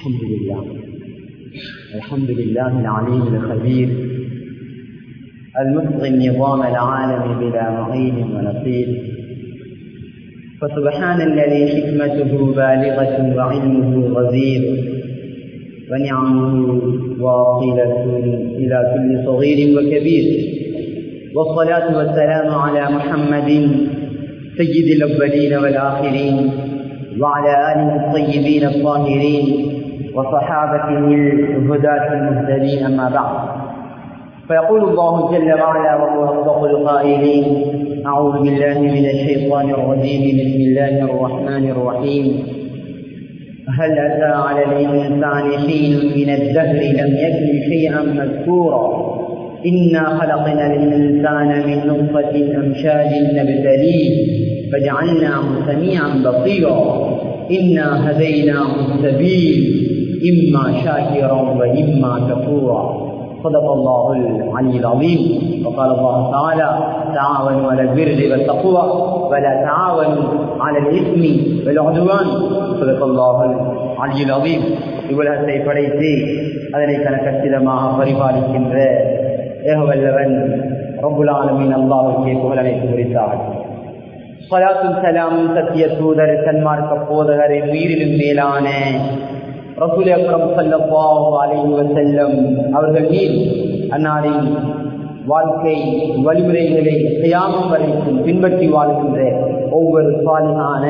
الحمد لله. الحمد لله العليم الخبير. المتقي النظام العالم بلا معين ونصير فسبحان الذي حكمته بالغة وعلمه غزير. ونعمه واصلة إلى كل صغير وكبير. والصلاة والسلام على محمد سيد الأولين والآخرين وعلى آله الطيبين الطاهرين. وصحابته الهداة المهتدين أما بعد. فيقول الله جل وعلا وهو أصدق القائلين أعوذ بالله من الشيطان الرجيم بسم الله الرحمن الرحيم. هل أتى على الإنسان حين من الدهر لم يكن شيئا مذكورا؟ إنا خلقنا الإنسان من نطفة أمشاج نبتليه فجعلناه سميعا بصيرا. إنا هديناه السبيل. إما شاكرا وإما كفورا صدق الله العلي العظيم وقال الله تعالى تعاونوا على البر والتقوى ولا تعاونوا على الإثم والعدوان صدق الله العلي العظيم இவ்வுலகத்தை படைத்து அதனை கணக்கச்சிதமாக பரிபாலிக்கின்ற ஏகவல்லவன் ரபுல் ஆலமின் அல்லாவுக்கே புகழனைத்து குறித்தார் சலாத்தும் சலாமும் சத்திய தூதர் சன்மார்க்க போதகரின் உயிரிலும் மேலான ரசூல் அக்ரம் சல்லல்லாஹு அலைஹி வஸல்லம் அவர்கள் மீது அன்னாரின் வாழ்க்கை வழிமுறைகளை செய்யாமல் வரைக்கும் பின்பற்றி வாழ்கின்ற ஒவ்வொரு சாலிகான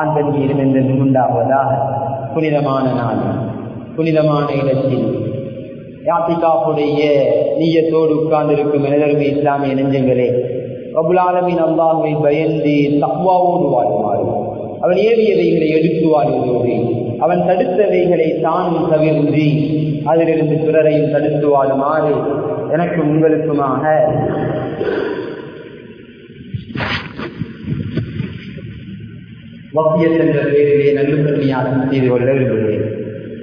ஆண்கள் மீதும் என்று உண்டாவதாக புனிதமான நாள். புனிதமான இடத்தில் யாத்திகாவுடைய நீயத்தோடு உட்கார்ந்திருக்கும் எனதருமை இஸ்லாமிய நெஞ்சங்களே பிரபுலாலமின் அல்லாஹை பயந்து தக்குவாவோடு வாழுமாறு. அவன் ஏறியவைகளை எடுத்து அவன் தடுத்தவைகளை தானும் தவிர்ந்து அதிலிருந்து பிறரையும் தடுத்து வாடுமாறு எனக்கும் உங்களுக்குமாக. வக்கியத் என்ற பெயரிலே நல்லுத்தன்மையாக செய்து கொள்ள விரும்புகிறேன்.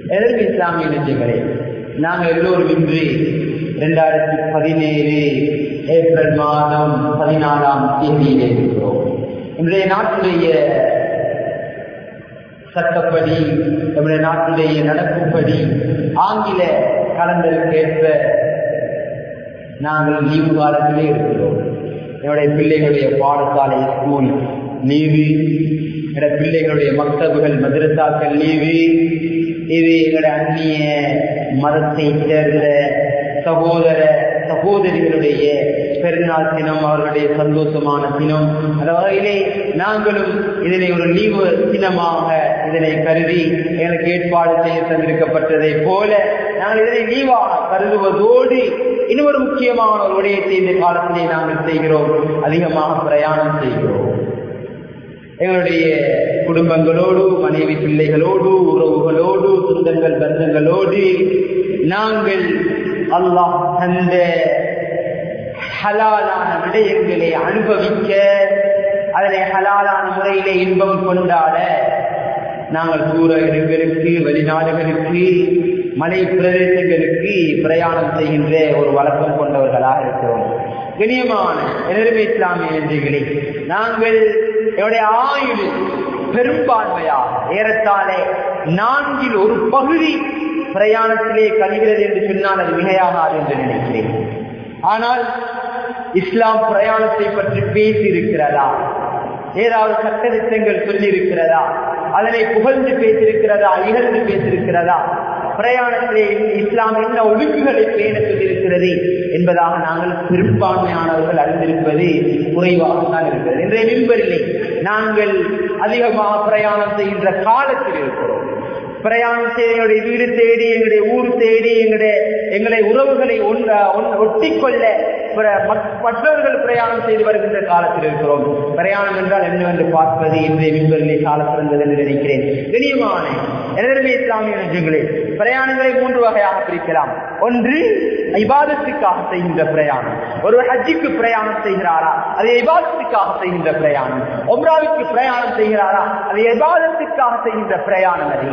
எதற்கு இஸ்லாமிய நெஞ்சங்களே? நாங்கள் எல்லோரும் இன்று இரண்டாயிரத்தி பதினேழு ஏப்ரல் மாதம் பதினாலாம் தேதியிலே இருக்கிறோம். இன்றைய நாட்டுடைய சட்டப்படி நம்முடைய நாட்டிலேயே நடக்கும்படி ஆங்கில கலந்தருக்கு ஏற்ப நாங்கள் லீவு காலத்திலே இருக்கிறோம். என்னுடைய பிள்ளைகளுடைய பாடசாலை ஸ்கூல் லீவு என்னுடைய பிள்ளைகளுடைய மக்தபுகள் மதுரசாக்கள் லீவு இது எங்களுடைய அந்நிய மதத்தை சேர்ந்த சகோதர சகோதரிகளுடைய பெருநாள் தினம் அவர்களுடைய சந்தோஷமான தினம். அந்த வகையிலே நாங்களும் இதனை ஒரு லீவு தினமாக இதனை கருதி எங்களுக்கு ஏற்பாடு செய்ய தந்திருக்கப்பட்டதை போல நாங்கள் இதனை நீவாக கருதுவதோடு இன்னொரு முக்கியமான ஒரு விடயத்தை இந்த காலத்திலே நாங்கள் செய்கிறோம். அதிகமாக பிரயாணம் செய்கிறோம். எங்களுடைய குடும்பங்களோடு மனைவி பிள்ளைகளோடு உறவுகளோடு சொந்தங்கள் பந்தங்களோடு நாங்கள் அல்லாஹ் அந்த ஹலாலான விடயங்களை அனுபவிக்க அதனை ஹலாலான முறையிலே இன்பம் கொண்டாட நாங்கள் தூர இடங்களுக்கு வெளிநாடுகளுக்கு மலை பிரதேசங்களுக்கு பிரயாணம் செய்கின்ற ஒரு வழக்கம் கொண்டவர்களாக இருக்கிறோம். கணியமான எனருமை இஸ்லாமிய நன்றிகளே நாங்கள் என்னுடைய ஆயுள் பெரும்பான்மையாக ஏறத்தாலே நான்கில் ஒரு பகுதி பிரயாணத்திலே கழிகிறது என்று சொன்னால் அது மிகையாகாது என்று நினைக்கிறேன். ஆனால் இஸ்லாம் பிரயாணத்தை பற்றி பேசி இருக்கிறதா ஏதாவது சட்டத்திட்டங்கள் சொல்லி இருக்கிறதா அதனை புகழ்ந்து பேசியிருக்கிறதா? இகழ்ந்து பேசியிருக்கிறதா? பிரயாணத்திலே இஸ்லாம் என்ன ஒழுங்குகளை பேண சொல்லியிருக்கிறது என்பதாக நாங்கள் பெரும்பான்மையானவர்கள் அறிந்திருப்பது குறைவாகத்தான் இருக்கிறது. இன்றைய நின்பரில்லை நாங்கள் அதிகமாக பிரயாணம் செய்கின்ற காலத்தில் இருக்கிறோம். பிரயாணம் செய்து எங்களுடைய வீடு தேடி எங்களுடைய ஊர் தேடி எங்களுடைய எங்களை உறவுகளை ஒட்டிக்கொள்ள மற்றவர்கள் பிரயாணம் செய்து வருகின்ற காலத்தில் இருக்கிறோம். பிரயாணம் என்றால் என்னவென்று பார்ப்பது இன்றைய விண்வெளி கால சிறந்தது என்று நினைக்கிறேன். கணியமான எனதருமே இஸ்லாமிய நெஞ்சங்களே பிரயாணங்களை மூன்று வகையாக பிரிக்கலாம். ஒன்று இபாதத்துக்காக செய்கின்ற பிரயாணம். ஒரு ஹஜ்ஜிக்கு பிரயாணம் செய்கிறாரா? அது இபாதத்துக்காக செய்கின்ற பிரயாணம். ஒம்ராவுக்கு பிரயாணம் செய்கிறாரா? அது இபாதத்துக்காக செய்கின்ற பிரயாணம் அது.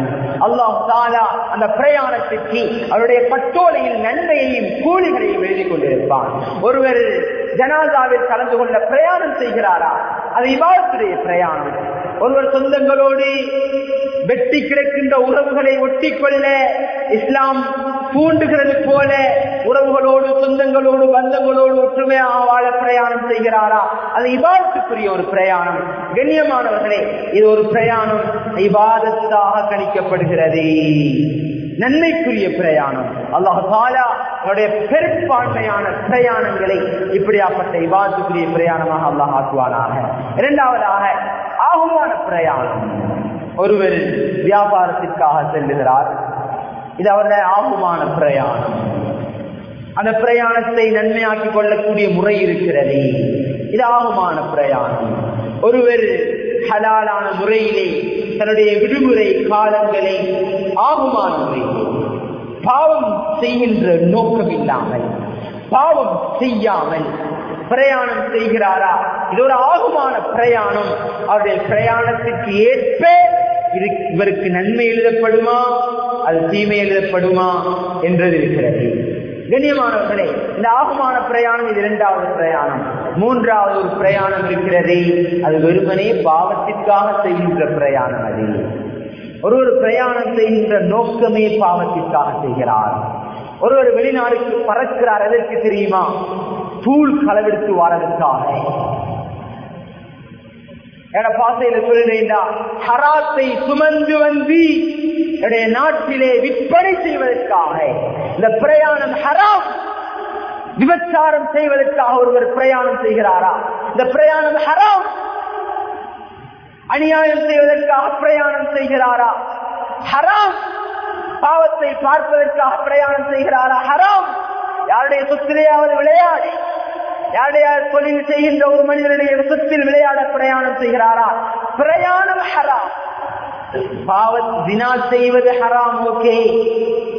அல்லாஹ் தாலா அந்த பிரயாணத்துக்கு அவருடைய பட்டோலையில் நன்மையையும் கூலிகளையும் எழுதி கொண்டிருப்பான். ஒருவர் ஜனாதாவில் கலந்து கொள்ள பிரயாணம் செய்கிறாரா? அது இபாதத்துடைய பிரயாணம். ஒருவர் சொந்தங்களோடு வெட்டி கிடக்கின்ற உறவுகளை ஒட்டிக்கொள்ள இஸ்லாம் தூண்டுகிறது போல உறவுகளோடு சொந்தங்களோடு பந்தங்களோடு ஒற்றுமையாக வாழ பிரயாணம் செய்கிறாரா? அது இபாதத்துக்குரிய ஒரு பிரயாணம். கண்ணியமானவர்களே இது ஒரு பிரயாணம். இபாதத்தாக கணிக்கப்படுகிறது. நன்மைக்குரிய பிரயாணம். அல்லாஹ் தாலா அவருடைய பெரும்பான்மையான பிரயாணங்களை இப்படியாப்பட்ட இவாத்துக்குரிய பிரயாணமாக அல்லாஹ் ஆக்குவானாக. இரண்டாவதாக ஆகுமான பிரயாணம். ஒருவர் வியாபாரத்திற்காக செல்லுகிறார். இது அவருடைய ஆகுமான பிரயாணம். அந்த பிரயாணத்தை நன்மையாக்கிக் கொள்ளக்கூடிய முறை இருக்கிறது. இது ஆகுமான பிரயாணம். ஒருவர் ஹலாலான முறையிலே தன்னுடைய விடுமுறை காலங்களை ஆகுமான முறையிலே பாவம் செய்கின்ற நோக்கம் இல்லாமல் பாவம் செய்யாமல் பிரயாணம் செய்கிறாரா? இது ஒரு ஆகுமான பிரயாணம். அவருடைய பிரயாணத்துக்கு ஏற்ப இவருக்கு நன்மை எழுதப்படுமா? அது தீமை எழுதப்படுமா என்றது இருக்கிறது. கண்ணியமானவர்களே இந்த ஆகுமான பிரயாணம் இது இரண்டாவது பிரயாணம். மூன்றாவது ஒரு பிரயாணம் இருக்கிறது அது வெறுமனே பாவத்திற்காக செய்கின்ற பிரயாணம் அது. ஒரு ஒரு பிரயாணம் செய்கின்ற நோக்கமே பாவத்திற்காக செய்கிறார். ஒரு ஒரு வெளிநாடுக்கு பறக்கிறார் எதற்கு தெரியுமா? தூள் களவெடுத்து வாரதற்காக. பாசையில சொல்லுறேன்டா ஹராத்தை சுமந்து வந்து என்னுடைய நாட்டிலே விற்பனை செய்வதற்காக இந்த பிரயாணம் ஹராம். விபச்சாரம் செய்வதற்காக ஒருவர் பிரயாணம் செய்கிறாரா? இந்த பிரயாணம் ஹராம். அநியாயம் செய்வதற்காக பிரயாணம் செய்கிறாரா? ஹராம். பாவத்தை பார்ப்பதற்காக பிரயாணம் செய்கிறாரா? ஹராம். யாருடைய சொத்திலேயாவது விளையாடி. யாருடைய தொழில் செய்கின்ற ஒரு மனிதனுடைய சொத்தில் விளையாட பிரயாணம் செய்கிறாரா? பிரயாணம் ஹராம். பாவத் தினா செய்வது ஹராம் ஓகே.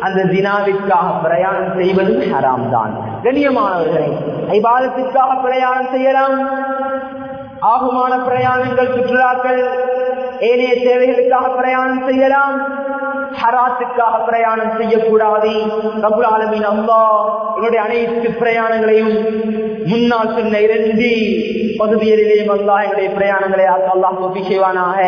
அந்த தினாவிற்காக பிரயாணம் செய்வதும் ஹராம் தான். கண்ணியமானவர்களே ஐபாதத்திற்காக பிரயாணம் செய்யலாம். ஆகுமான பிரயாணங்கள் சுற்றுலாக்கள் ஏனைய தேவைகளுக்காக பிரயாணம் செய்யலாம். ஹராத்துக்காக பிரயாணம் செய்யக்கூடாது. ரபுல் ஆலமின் என்னுடைய அனைத்து பிரயாணங்களையும் முன்னால் சொன்ன இரண்டு பகுதிகளிலேயும் அல்லா எங்களுடைய பிரயாணங்களை அல்லாஹ் ஒப்பி செய்வானாக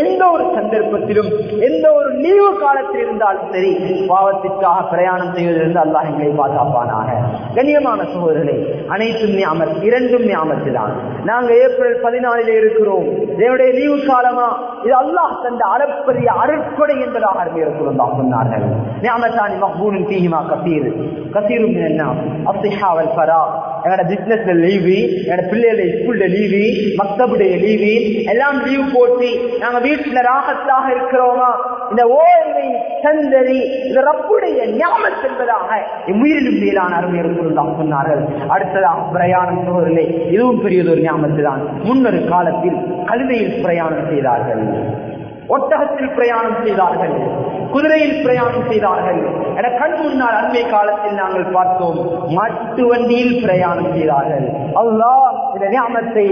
எந்த ஒரு சந்தர்ப்பத்திலும் எந்த ஒரு லீவு காலத்தில் இருந்தாலும் சரி பாவத்திற்காக பிரயாணம் செய்வதிலிருந்து அல்லாஹ் எங்களை பாதுகாப்பானாக. கண்ணியமான சகோதரர்களே அனைத்தும் ஞாபகம் இரண்டும் ஞாபகத்து தான் நாங்க ஏப்ரல் பதினாலில் இருக்கிறோம். என்னுடைய லீவு காலமா? இது அல்லாஹ் தந்த அளப்பரிய அருட்கொடை என்பதாக அறிஞர்கள் சொன்னார்கள். ஞாபகத்தானி மஹ்பூனின் தீஹிமா கசீர். கசீரும் என்ன? அசிஹாவல் ஃபரா என்னோட பிசினஸ்ல லீவு என்னோட பிள்ளைகளுடைய ஸ்கூல்ல லீவு மக்தபுடைய லீவு எல்லாம் லீவ் போட்டு. நாங்க வீட்டுல ராகத்தாக இருக்கிறோமா? இந்த ஓய்வை சந்தரி இந்த ரப்புடைய ஞாபகம் என்பதாக உயிரிலும் மேலான அருமையர்கள் தான் சொன்னார்கள். அடுத்ததாக பிரயாணம் சோழர்களே இதுவும் பெரியதொரு ஞாபகத்து தான் முன்னொரு காலத்தில் கழுதையில் பிரயாணம் செய்தார்கள். ஒட்டகத்தில் பிரயாணம் செய்தார்கள் குதிரையில் பிரயாணம் செய்தார்கள் என கண் முன்னால் அண்மை காலத்தில் நாங்கள் பார்த்தோம். மாட்டு வண்டியில் பிரயாணம் செய்தார்கள். அல்லாஹ் இந்த நியமத்தை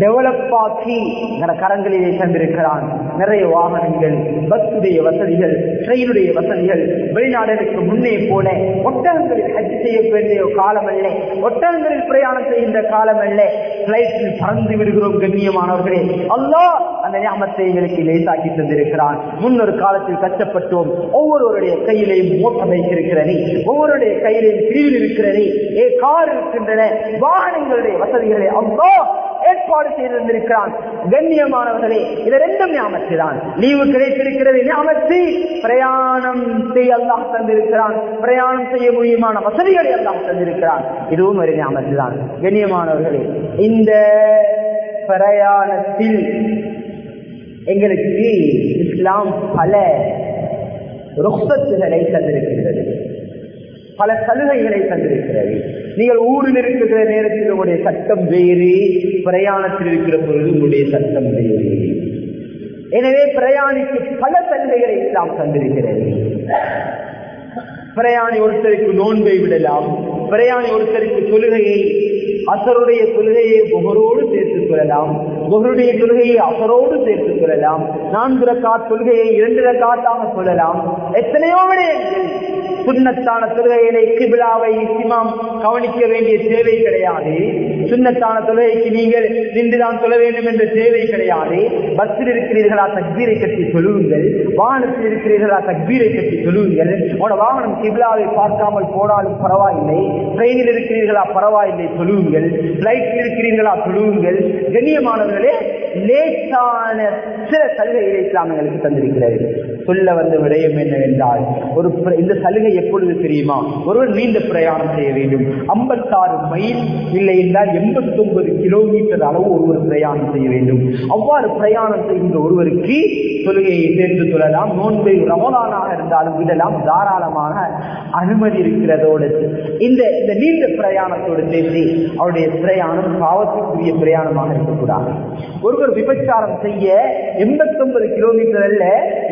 டெவலப் ஆக்கி என கரங்களிலே தந்திருக்கிறான். நிறைய வாகனங்கள் பஸ்ஸுடைய வசதிகள் ட்ரெயினுடைய வசதிகள் வெளிநாடுகளுக்கு முன்னே போல ஒட்டகங்களில் ஹஜ் செய்ய வேண்டிய காலம் அல்ல ஒட்டகங்களில் பிரயாணம் செய்கின்ற காலம் அல்ல பிளைட்டில் பறந்து விடுகிறோம் கண்ணியமானவர்களே. அல்லோ அந்த ஞாபகத்தை எங்களுக்கு லேசாக்கி தந்திருக்கிறான். முன்னொரு காலத்தில் கஷ்டப்பட்டோம் ஒவ்வொருவருடைய கையிலையும் மோட்டர் பைக் ஒவ்வொருடைய கையிலையும் பிரிவில் இருக்கிறது ஏ கார் இருக்கின்றன வாகனங்களுடைய வசதிகளை அவ்வளோ ஏற்பாடு செய்திருந்திருக்கிறான். கண்ணியமானவர்களே இது ரெண்டும் ஞாபகத்து தான் லீவு கிடைத்திருக்கிறது ஞாபகத்தை பிரயாணம் செய்ய அல்லாஹ் தந்திருக்கிறான். பிரயாணம் செய்ய முடியுமான வசதிகளை எல்லாம் தந்திருக்கிறான். இதுவும் ஒரு ஞாபகத்து தான் கண்ணியமானவர்களே இந்த பிரயாணத்தில் எங்களுக்கு இஸ்லாம் பல ருக்சத்துகளை தந்திருக்கிறது. பல சலுகைகளை தந்திருக்கிறது. நீங்கள் ஊரில் இருக்கிற நேரத்தில் உங்களுடைய சட்டம் வேறு பிரயாணத்தில் இருக்கிற பொழுது உங்களுடைய சட்டம் வேறு. எனவே பிரயாணிக்கு பல சலுகைகளை நாம் தந்திருக்கிறேன். பிரயாணி ஒருத்தருக்கு நோன்பை விடலாம் பிரயாணி ஒருத்தருக்கு தொழுகையை அசருடைய தொழுகையை புகரோடு சேர்த்துக் கொள்ளலாம். புகருடைய தொழுகையை அவரோடு சேர்த்துக் கொள்ளலாம். நான்கு ரக்காத் தொழுகையை இரண்டு ரக்காத்தாக சொல்லலாம். எத்தனையோ விடயங்கள் சுண்ணத்தான தொழுகைகளை கிபிலாவை இஸ்மாம் கவனிக்க வேண்டிய தேவை கிடையாது. சுண்ணத்தான தொழுகைக்கு நீங்கள் நின்றுதான் சொல்ல வேண்டும் என்ற தேவை கிடையாது. பஸ்ஸில் இருக்கிறீர்களா தக்பீரை கட்டி சொல்லுங்கள் வாகனத்தில் இருக்கிறீர்களா தக்பீரை கட்டி சொல்லுங்கள் உங்களோட வாகனம் கிபிலாவை பார்க்காமல் போனாலும் பரவாயில்லை. ட்ரெயினில் இருக்கிறீர்களா பரவாயில்லை சொல்லுங்கள் பிளைட்டில் இருக்கிறீர்களா சொல்லுங்கள் கண்ணியமானவர்கள் ¿vale? லேசான சில சலுகைகளை இஸ்லாம் எங்களுக்கு தந்திருக்கிறது. சொல்ல வந்த விடயம் என்னவென்றால் ஒரு பிர- இந்த சலுகை எப்பொழுது தெரியுமா? ஒருவர் நீண்ட பிரயாணம் செய்ய வேண்டும். ஐம்பத்தாறு மைல் இல்லை என்றால் எண்பத்தி ஒன்பது கிலோமீட்டர் அளவு ஒருவர் பிரயாணம் செய்ய வேண்டும். அவ்வாறு பிரயாணம் செய்கின்ற ஒருவருக்கு தொழுகையை சேர்த்து சொல்லலாம் நோன்பை ரமலானாக இருந்தாலும் விடலாம் தாராளமாக அனுமதி இருக்கிறதோடு. இந்த இந்த நீண்ட பிரயாணத்தோடு சேர்த்து அவருடைய பிரயாணம் பாவத்துக்குரிய பிரயாணமாக இருக்கக்கூடாது. ஒருவர் விபச்சாரம் செய்ய எண்பத்தொன்பது கிலோமீட்டர் அல்ல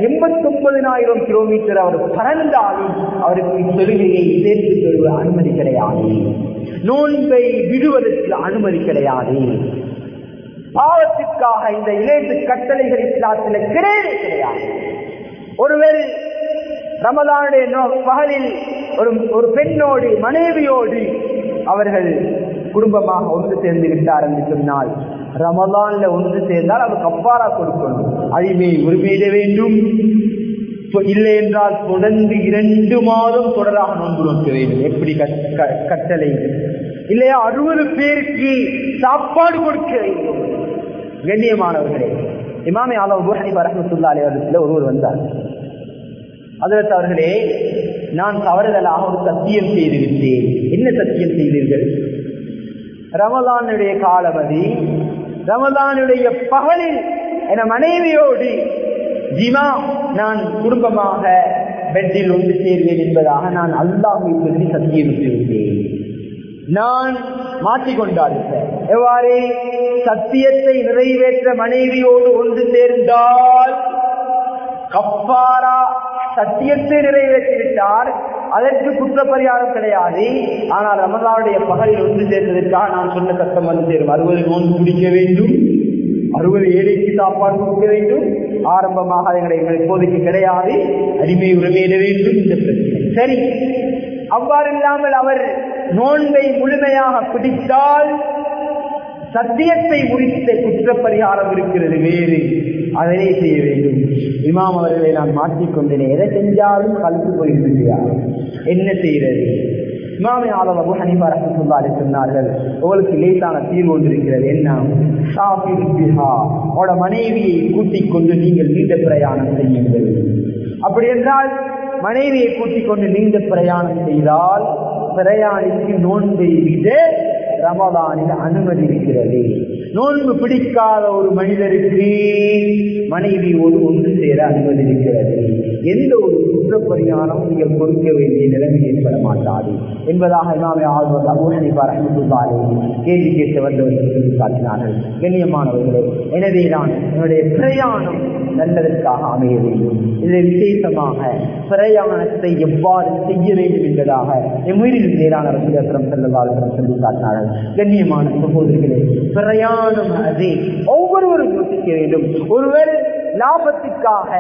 எண்பத்தொன்பதினாயிரம் கிலோமீட்டர் அவர் பறந்தாலும் அவருக்கு தொழுகையை சேர்த்து கொள்வது அனுமதி கிடையாது. நோன்பை விடுவதற்கு அனுமதி கிடையாது. பாவத்திற்காக இந்த இணைந்து கட்டளைகள் இஸ்லாத்தில் கிடையவே கிடையாது. ஒருவர் ரமதானுடைய பகலில் ஒரு ஒரு பெண்ணோடு மனைவியோடு அவர்கள் குடும்பமாக ஒன்று சேர்ந்து விட்டார் என்று சொன்னால் ரமலான்ல ஒன்று சேர்ந்தால் அது கப்பாரா கொடுக்கணும். அடிமை உரிமையிட வேண்டும். இல்லை என்றால் தொடர்ந்து இரண்டு மாதம் தொடராக நோன்பு நோக்க வேண்டும். எப்படி க- கட்டளை? இல்லையா அறுபது பேருக்கு சாப்பாடு கொடுக்க வேண்டும். கண்ணியமானவர்களே இமாமே ஆலோ ஹனிஃபா ரஹ்மத்துல்லாஹி ஒருவர் வந்தார். அதற்கு அவர்களே நான் தவறுதலாக ஒரு சத்தியம் செய்து விட்டேன் என்ன சத்தியம் செய்தீர்கள்? ரமலானுடைய காலவதி ரமதானுடைய பகலில் என மனைவியோடு ஜிமா நான் குடும்பமாக பெட்டில் ஒன்று சேர்வேன் என்பதாக நான் அல்லாஹை சொல்லி சத்தியம் நான் மாற்றிக்கொண்டார் எவ்வாறு சத்தியத்தை நிறைவேற்ற மனைவியோடு ஒன்று சேர்ந்தால் கப்பாரா சத்தியத்தை நிறைவேற்றிவிட்டார் அதற்கு குற்றப்பரிகாரம் கிடையாது. ஆனால் ரமதானுடைய பகலில் ஒன்று சேர்ந்ததற்காக நான் சொன்ன சட்டம் வந்து சேரும். அறுபது நோன்பு குடிக்க வேண்டும். அறுபது ஏழைக்கு சாப்பாடு கொடுக்க வேண்டும். ஆரம்பமாக எங்களை இப்போதைக்கு கிடையாது. அடிமை உரிமையிட வேண்டும். இந்த பிரச்சனை. சரி. அவ்வாறு இல்லாமல் அவர் நோன்பை முழுமையாக பிடித்தால் சத்தியத்தை முடித்த குற்றப்பரிகாரம் இருக்கிறது வேறு. அதனை செய்ய வேண்டும். இமாம் அவர்களை நான் மாற்றிக்கொண்டேன் எதை செஞ்சாலும் கலந்து போயிருக்கிறார் என்ன செய்யறது இமாமே ஆலம் அபு ஹனிஃபா ரஹமத்துல்லாஹி சொன்னார்கள் உங்களுக்கு லேசான தீர்வு ஒன்று இருக்கிறது. என்ன? சாஃபிர் அவட மனைவியை கூட்டிக் கொண்டு நீங்கள் நீண்ட பிரயாணம் செய்யுங்கள். அப்படி என்றால் மனைவியை கூட்டிக் கொண்டு நீண்ட பிரயாணம் செய்தால் பிரயாணிக்கு நோன்பை விட்டு ரமதானில் அனுமதி இருக்கிறது நோன்பு பிடிக்காத ஒரு மனிதருக்கு ஒரு ஒன்று சேர அனுமதிக்கிறது எந்த ஒரு குற்றப்பரிகாரம் நீங்கள் கொடுக்க வேண்டிய நிலைமை ஏற்பட மாட்டாது என்பதாக எல்லாமே ஆழ்வார் அபு ஹனிஃபா கேள்வி கேட்டு வந்தவர்கள் சொல்லி காட்டினார்கள். கண்ணியமானவர்களே எனவே நான் என்னுடைய பிரயாணம் நல்லதற்காக அமைய வேண்டும். இதில் விசேஷமாக பிரயாணத்தை எவ்வாறு செய்ய வேண்டும் என்பதாக எம்முயிரில் மேலான ரசூலம் செல்லவாளர்கள் சொல்லி காட்டினார்கள். கண்ணியமான சகோதரிகளே பிரயாணம் அது ஒவ்வொருவரும் யோசிக்க வேண்டும். ஒருவர் லாபத்திற்காக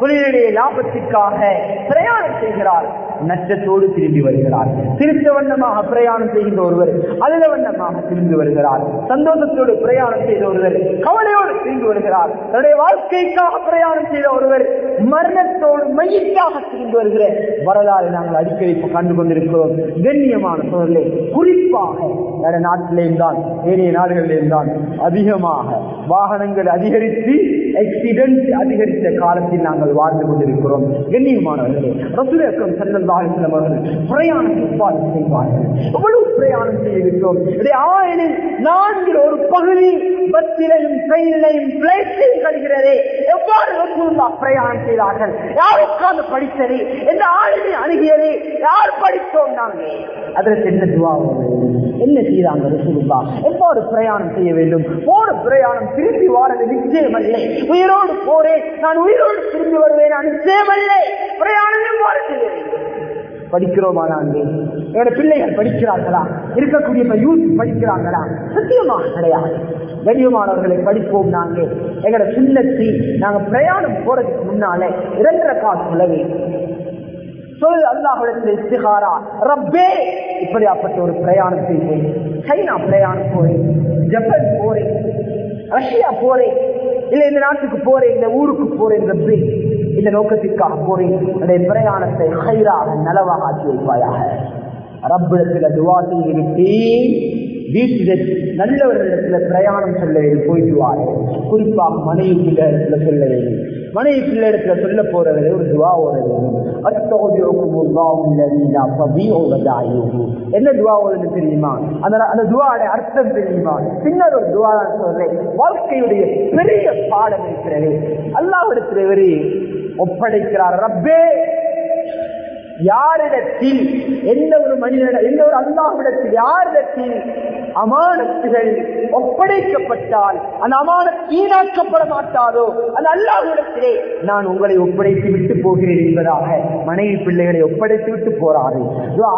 தொழிலுடைய லாபத்திற்காக பிரயாணம் செய்கிறார். நஷ்டத்தோடு திரும்பி வருகிறார். திருத்த வண்ணமாக பிரயாணம் செய்கின்ற ஒருவர் அழுத வண்ணமாக திரும்பி வருகிறார். சந்தோஷத்தோடு பிரயாணம் செய்த ஒருவர் கவலையோடு திரும்பி வருகிறார். தன்னுடைய வாழ்க்கைக்காக பிரயாணம் செய்த ஒருவர் மரணத்தோடு மையத்தாக திரும்பி வருகிற வரலாறு நாங்கள் அடிக்கடி கண்டு கொண்டிருக்கிறோம் கண்ணியமான சோழர்களே குறிப்பாக வேற நாட்டிலேயும் தான் ஏனைய நாடுகளிலேயும் தான் அதிகமாக வாகனங்கள் அதிகரித்து ஆக்சிடென்ட் அதிகரித்த காலத்தில் நாங்கள் வாழ்ந்து கொண்டிருக்கிறோம். கண்ணியமானவர்களே ரசூல் அக்ரம் ஸல்லல்லாஹு அவர்கள் பிரயாணம் எவ்வாறு செய்வார்கள். எவ்வளவு பிரயாணம் செய்திருக்கிறோம். இதை ஆயினில் நான்கில் ஒரு பகுதி பஸ்ஸிலையும் ட்ரெயினிலையும் பிளைட்டிலையும் கழிகிறதே எவ்வாறு ரசூல்லா பிரயாணம் செய்தார்கள்? யார் உட்கார்ந்து படித்தது? எந்த ஆளுமை அணுகியது? யார் படித்தோம் நாங்கள்? அதற்கு என்ன துவாவது என்ன செய்தாங்க ரசூலுல்லா எவ்வாறு பிரயாணம் செய்ய வேண்டும்? போற பிரயாணம் திரும்பி வாரது நிச்சயமல்ல. உயிரோடு போறேன் நான் உயிரோடு திரும்பி வருவேன் நான் நிச்சயமல்ல. பிரயாணம் எவ்வாறு செய்ய வேண்டும்? படிக்கிறோமா நாங்கள்? என்னோட பிள்ளைகள் படிக்கிறார்களா? இருக்கக்கூடிய யூத் படிக்கிறாங்களா சத்தியமாக கிடையாது. கண்ணியமானவர்களை படிப்போம் நாங்க எங்களை சுண்ணத்தி நாங்க பிரயாணம் போறதுக்கு முன்னாலே இரண்டரை காசு செலவு சொல் அல்லாஹிடத்தில் இஸ்திகாரா? ரப்பே இப்படியாப்பட்ட ஒரு பிரயாணத்தை போய் சைனா பிரயாணம் போறேன் ஜப்பான் போறேன் ரஷ்யா போறேன் இல்ல இந்த நாட்டுக்கு போறேன் இந்த ஊருக்கு போறேன் ரப்பே இந்த நோக்கத்திற்காக போறேன் என்னுடைய பிரயாணத்தை ஹைராக நலவாக ஆக்கி வைப்பாயாக. ரப்பிடத்தில் துவா செய்துவிட்டு வீட்டில் நல்லவர்களிடத்தில் பிரயாணம் சொல்ல வேண்டும் போயிட்டு குறிப்பாக மனைவி இடத்துல சொல்ல வேண்டும் மனைவி பிள்ளை இடத்துல சொல்ல போறது ஒரு துவா ஓடுறது என்ன துவா ஓடுது தெரியுமா? அந்த அந்த துவாட அர்த்தம் தெரியுமா? பின்னர் ஒரு துவா சொல்றேன். வாழ்க்கையுடைய பெரிய பாடம் இருக்கிறது. அல்லாவிடத்தில் இவரு ஒப்படைக்கிறார். ரப்பே யாரிடத்தில் எந்த ஒரு மனிதனிடம் எந்த ஒரு அல்லாவிடத்தில் யாரிடத்தில் அமானத்துகள் ஒப்படைக்கப்பட்டால் அந்த அமானத் ஈனாக்கப்பட மாட்டாரோ அந்த அல்லாஹ்விடத்திலே நான் உங்களை ஒப்படைத்து விட்டு போகிறேன் என்பதாக மனைவி பிள்ளைகளை ஒப்படைத்து விட்டு போறாரு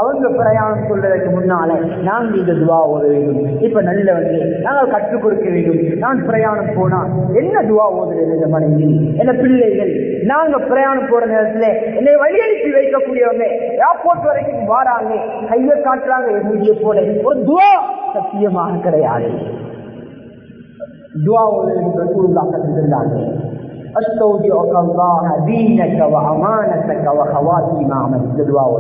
அவங்க பிரயாணம் சொல்றதற்கு முன்னால நாங்கள் இந்த துவா ஓத வேண்டும். இப்ப நல்ல வந்து நாங்கள் கற்றுக் கொடுக்க வேண்டும். நான் பிரயாணம் போனா என்ன துவா ஓதுறது இந்த மனைவி? என்ன பிள்ளைகள்? நாங்க பிரயாணம் போற நேரத்துல என்னை வழி அனுப்பி வைக்கக்கூடியவங்க ஏர்போர்ட் வரைக்கும் வாராங்க கையை காட்டுறாங்க எங்களுடைய போல. ஒரு துவா சத்தியமாக கிடையாது துவா கற்றுருந்தாங்க أستودعك الله دينك وأمانتك وخواتيم عمل دعاء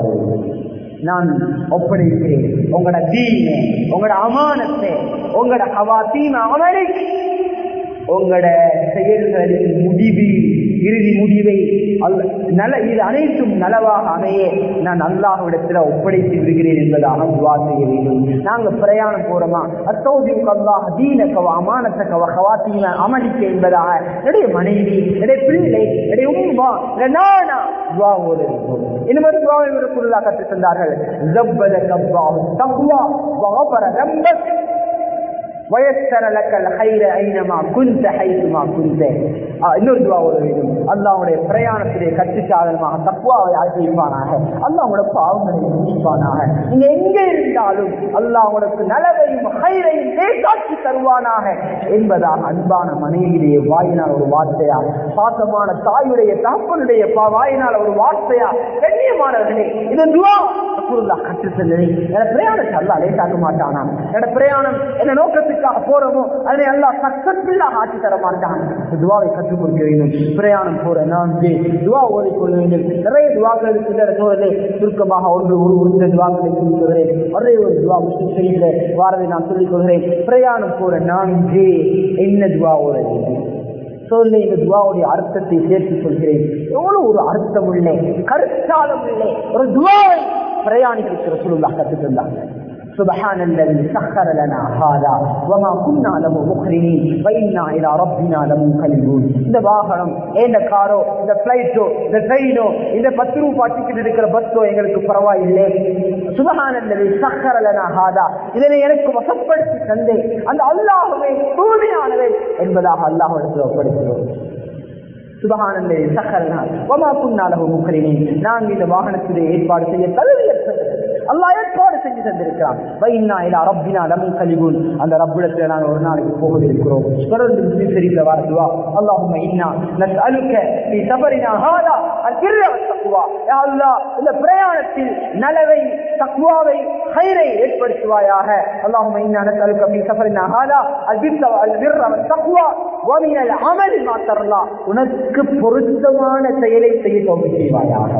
நான் ஒப்படைக்கிறேன் உங்களோட தீன உங்களோட அமானத்தை உங்களோட ஹவாத்தீம அமலை உங்களோட செயல்களின் முடிவு இறுதி முடிவை நல இது அனைத்தும் நலவாக அமைய நான் அல்லாஹ்விடத்தில் ஒப்படைத்து விடுகிறேன் என்பதாக துவா செய்ய வேண்டும். நாங்கள் பிரயாணம் போறோமா? அத்தௌதிக்கு அல்லாஹ் தீனக்கவ கவா கவாத்தீன அமளிக்க என்பதாக. என்னுடைய மனைவி என்னுடைய பிள்ளை என்னுடைய உம்மா நானா துவா ஓட இருக்கும் இன்னொரு துவா இவருக்குள்ளா கற்றுத் தந்தார்கள். ஜப்பதக் அல்லாஹ் தக்வா வகபர ரப்பக் வயசர லக்கல் ஹைர ஐனமா இன்னொரு துவா ஒரு அல்லாவுடைய பிரயாணத்திலே கற்று சாதனமாக தப்புவாவை ஆக்கியிருப்பானாக. அல்லாவோட பாவங்களை முடிப்பானாக. நீங்க எங்க இருந்தாலும் அல்லாஹ் உனக்கு நலவையும் ஹைரையும் லேசாக்கி தருவானாக என்பதாக அன்பான மனைவியிலேயே வாயினால் ஒரு வார்த்தையா பாசமான தாயுடைய தகப்பனுடைய வாயினால் ஒரு வார்த்தையா கண்ணியமானவர்களே இது துவா கற்று செல்லுதை என பிரயாணத்தை அல்லா லேட்டாக்க மாட்டானா என்னோட பிரயாணம் என்ன நோக்கத்துக்கு எதற்காக போறோமோ அதனை எல்லாம் சக்சஸ்ஃபுல்லாக ஆட்சி தர துவாவை கற்றுக் கொடுக்க வேண்டும். பிரயாணம் போற நான்கு துவா ஓதிக்கொள்ள வேண்டும். நிறைய துவாக்கள் இருக்கின்ற சோழர்களே சுருக்கமாக ஒன்று ஒரு ஒரு துவாக்களை சொல்லிக்கொள்கிறேன் ஒரே ஒரு துவா முஸ்லிம் செய்கிற வாரதை நான் சொல்லிக் கொள்கிறேன். பிரயாணம் போற நான்கு என்ன துவா ஓட வேண்டும் இந்த துவாவுடைய அர்த்தத்தை சேர்த்து சொல்கிறேன் எவ்வளவு ஒரு அர்த்தம் உள்ளே கருத்தாளம் உள்ளே ஒரு துவாவை பிரயாணிகளுக்கு ரசூலுல்லாஹ் கற்றுத் தந்தாங்க سبحان الذي سخر لنا هذا وما كنا له مقرنين وإنا إلى ربنا لمنقلبون இந்த வாகனம் இந்த காரோ இந்த பிளைட்டோ இந்த ட்ரெயினோ இந்த பத்து ரூபாய் டிக்கெட் இருக்கிற பஸ்ஸோ எங்களுக்கு பரவாயில்லை சுபஹானல்லதி சக்கரலனா ஹாதா இதனை எனக்கு வசப்படுத்தி தந்தேன் அந்த அல்லாஹுவே தூய்மையானவை என்பதாக அல்லாஹ் இடத்தில் ஒப்படைக்கிறோம் சுபகானந்தே சக்கரனா ஒமா புண்ணாலகு முக்கரினே நாங்கள் இந்த வாகனத்திலே ஏற்பாடு செய்ய தகுதியற்றது அல்லாஹ் ஏற்பாடு செஞ்சு தந்திருக்கிறான். வைன்னா இல்ல ரப்பினா அந்த ரப்புடத்துல நாங்கள் ஒரு நாளைக்கு போக இருக்கிறோம். தொடர்ந்து முஸ்லிம் சரிந்த வாரத்துவா அல்லாஹும் இந்த பிரயாணத்தில் நலவை தக்குவாவை ஹைரை ஏற்படுத்துவாயாக. அல்லாஹும் இன்னா நஸ் அலுக்க நீ சபரினா ஹாதா அல் பிர்ர அல் தக்குவா வமினல் அமல் மாத்தரலா உனக்கு பொருத்தமான செயலை செய்ய தோல்வி செய்வாயாக.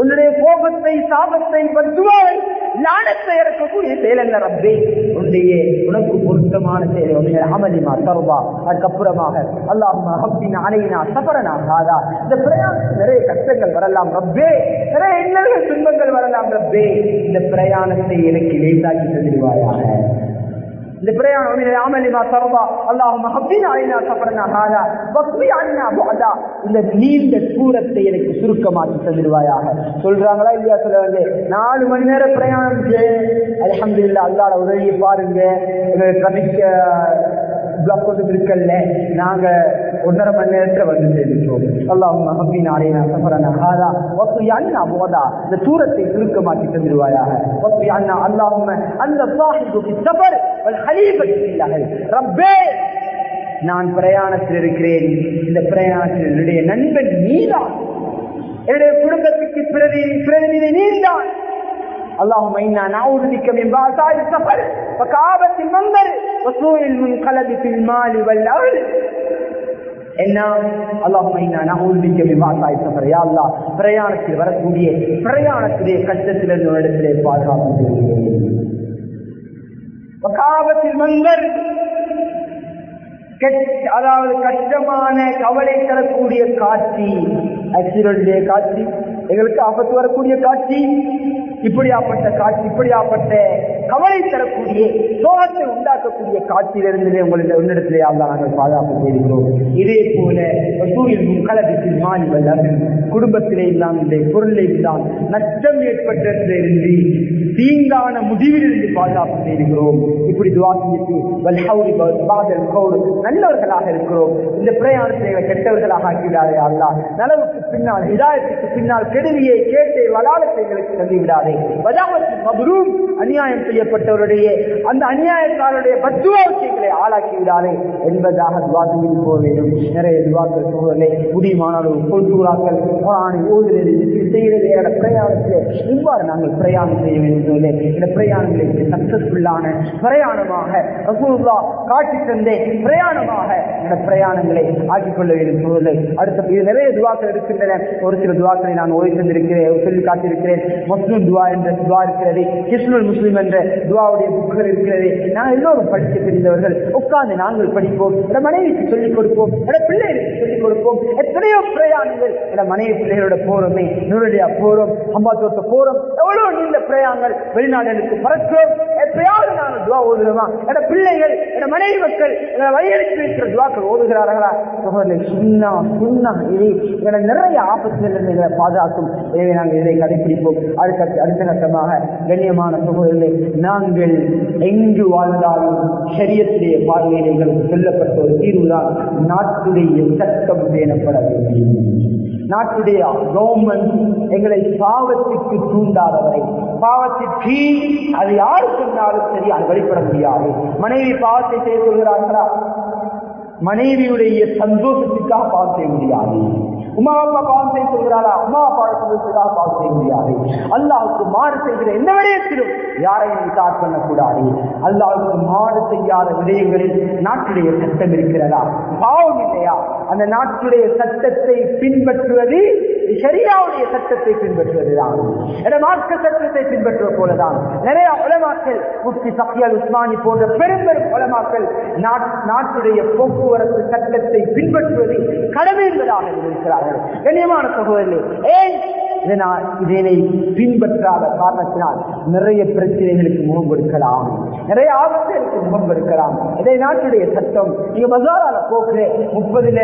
உன்னுடைய கோபத்தை சாபத்தை பத்துவா பத்துவாய் லானத்தை இறக்கக்கூடிய செயல் ரப்பே? உன்னுடைய உனக்கு பொருத்தமான செயல் உன்னுடைய அமலிமா தருவா. அதுக்கப்புறமாக அல்லாஹ் ஹப்பின் அலையினா சபரனா காதா இந்த பிரயாணத்தில் நிறைய கஷ்டங்கள் வரலாம் ரப்பே. நிறைய இன்னல்கள் துன்பங்கள் வரலாம் ரப்பே. இந்த பிரயாணத்தை எனக்கு லேசாக்கி தந்திருவாயாக இந்த பிரயாணம் அமலிமா சர்வா அல்லாஹும் ஹப்பினா அலைனா சபரனா காதா வக்வி அண்ணா பாதா இந்த நீண்ட தூரத்தை எனக்கு சுருக்கமாக்கி தந்துடுவாயாக சொல்றாங்களா இல்லையா சொல்ல வந்து நாலு மணி நேரம் பிரயாணம் அலமதுல்லா அல்லாட உதவியை பாருங்க டிராபிக் பிளாக் கொண்டு இருக்கல நாங்க ஒன்றரை மணி நேரத்துல வந்து சேர்ந்துட்டோம் அல்லாஹ் ஹப்பின் அலைனா சஃபரனா ஹாதா வஸ்வி அண்ணா போதா இந்த தூரத்தை சுருக்கமாக்கி தந்துடுவாயாக வஸ்வி அண்ணா அல்லாஹும் அந்த சாஹிபுக்கு சஃபர் வல் ஹலீபத்தில்லாஹ் ரப்பே நான் பிரயாணத்தில் இருக்கிறேன். இந்த பிரயாணத்தில் என்னுடைய நண்பன் நீதான். என்னுடைய குடும்பத்துக்கு பிரதி பிரதிநிதி நீதான் اللهم انا نعوذ بك من بعثاء السفر وكآبة المنظر وسوء المنقلب في المال والاهل என்ன அல்லாஹுமைனா நகூல் பிக்க விவாசாய் சஃபர் யா அல்லாஹ் பிரயாணத்தில் வரக்கூடிய பிரயாணத்திலே கஷ்டத்திலிருந்து இடத்திலே பாதுகாப்பு செய்கிறேன் வகாபத்தில் மந்தர் அதாவது கஷ்டமான கவலை தரக்கூடிய காட்சி. ஆக்சிடென்ட் காட்சி. எங்களுக்கு ஆபத்து வரக்கூடிய காட்சி. இப்படியாப்பட்ட காட்சி இப்படியாப்பட்ட கவலை தரக்கூடிய சோகத்தை உண்டாக்கக்கூடிய காட்சியிலிருந்து உங்களுடைய உன்னிடத்திலே அல்ல நாங்கள் பாதுகாப்பு செய்கிறோம் இதே போல சூரியன் கலகத்தில் மாறி குடும்பத்திலே இல்லாமல் இந்த பொருளை தான் நஷ்டம் ஏற்பட்டிருந்து தீங்கான முடிவிலிருந்து பாதுகாப்பு செய்கிறோம் இப்படி துவாசியத்து நல்லவர்களாக இருக்கிறோம். இந்த பிரயாணத்தை கெட்டவர்களாக ஆக்கிவிடாதே அல்லா நலவுக்கு பின்னால் இதாயத்துக்கு பின்னால் கெடுதியை கேட்டை வலாலத்தை எங்களுக்கு தந்துவிடாதே. வஜாமத்தின் மபுரும் அநியாயம் செய்யப்பட்டவருடைய அந்த அநியாயக்காரருடைய பத்துவாசியங்களை ஆளாக்கி விடாதே என்பதாக துவாசியில் போக வேண்டும். நிறைய துவாக்கள் சூழலை முடியுமானாலும் பொழுதுராக்கள் குரானை ஓதுறது செய்கிறது என பிரயாணத்தில் இவ்வாறு நாங்கள் பிரயாணம் செய்ய வேண்டும் இல்லை இந்த பிரயாணங்களை சக்சஸ்ஃபுல்லான பிரயாணமாக ரசூல்லா காட்சி தந்தே பிரயாணமாக இந்த பிரயாணங்களை ஆக்கிக்கொள்ள வேண்டும் சூழலை அடுத்த இது நிறைய துவாக்கள் இருக்கின்றன. ஒரு சில துவாக்களை நான் ஓய்வு தந்திருக்கிறேன் சொல்லி காட்டியிருக்கிறேன். முஸ்லிம் துவா என்ற துவா இருக்கிறது கிருஷ்ணல் முஸ்லீம் என்ற துவாவுடைய புக்கள் இருக்கிறது. நான் எல்லோரும் படித்து தெரிந்தவர்கள் உட்கார்ந்து நாங்கள் படிப்போம் மனைவிக்கு சொல்லிக் கொடுப்போம் பிள்ளைகளுக்கு சொல்லிக் கொடுப்போம். எத்தனையோ பிரயாணங்கள். என் மனைவி பிள்ளைகளோட போறோமே நூறுடையா போறோம் அம்பாத்தோட்ட போறோம். எவ்வளவு நீண்ட பிரயாணங்கள். வெளிநாடுகளுக்கு பறக்கிறோம் எப்பயாவது நாங்கள் துவா ஓதுகிறோமா என பிள்ளைகள் என் மனைவி மக்கள் என வழியெடுத்து வைக்கிற துவாக்கள் ஓதுகிறார்களா? சகோதரனை சுண்ணா சுண்ணா இது என நிறைய ஆபத்திலிருந்து எங்களை பாதுகாக்கும். எனவே நாங்கள் இதை கடைபிடிப்போம் அடுத்த அடுத்த கட்டமாக கண்ணியமான சகோதரர்களே நாங்கள் எங்கு வாழ்ந்தாலும் சரியத்திலே பார்வையில் எங்களுக்கு சொல்லப்பட்ட ஒரு தீர்வுதான் நாட்டுடைய சட்டம். பேணப்பட வேண்டும். நாட்டுடைய கவர்மெண்ட் எங்களை பாவத்திற்கு தூண்டாதவரை பாவத்திற்கு அது யாரு சொன்னாலும் சரி அது வெளிப்பட முடியாது. மனைவி பாவத்தை செய்து கொள்கிறார்களா? மனைவியுடைய சந்தோஷத்துக்காக பால் செய்ய முடியாது. உமா அப்பா பால் செய்ய சொல்கிறாரா? அம்மா அப்பா சந்தோஷத்துக்காக பாவம் செய்ய முடியாது. அல்லாவுக்கு மாறு செய்கிற எந்த விடயத்திலும் யாரையும் விசார் பண்ணக்கூடாது. அல்லாவுக்கு மாறு செய்யாத விடயங்களில் நாட்டுடைய சட்டம் இருக்கிறதா? பாவம் இல்லையா? அந்த நாட்டுடைய சட்டத்தை பின்பற்றுவது சரியாவுடைய சட்டத்தை பின்பற்றுவதுதான். மார்க்க சட்டத்தை பின்பற்றுவ போலதான். நிறைய உலமாக்கள் முக்தி சஃபியால் உஸ்மானி போன்ற பெரும் பெரும் உலமாக்கள் நாட்டுடைய போக்குவரத்து சட்டத்தை பின்பற்றுவது கடமை என்பதாக இருக்கிறார்கள் கண்ணியமான சகோதரர்களே ஏன் இதனால் இதனை பின்பற்றாத காரணத்தினால் நிறைய பிரச்சனைகளுக்கு முகம் கொடுக்கலாம். நிறைய ஆபத்துகளுக்கு முகம் கொடுக்கலாம். இதை நாட்டுடைய சட்டம். நீங்க மசாலால போக்குற முப்பதுல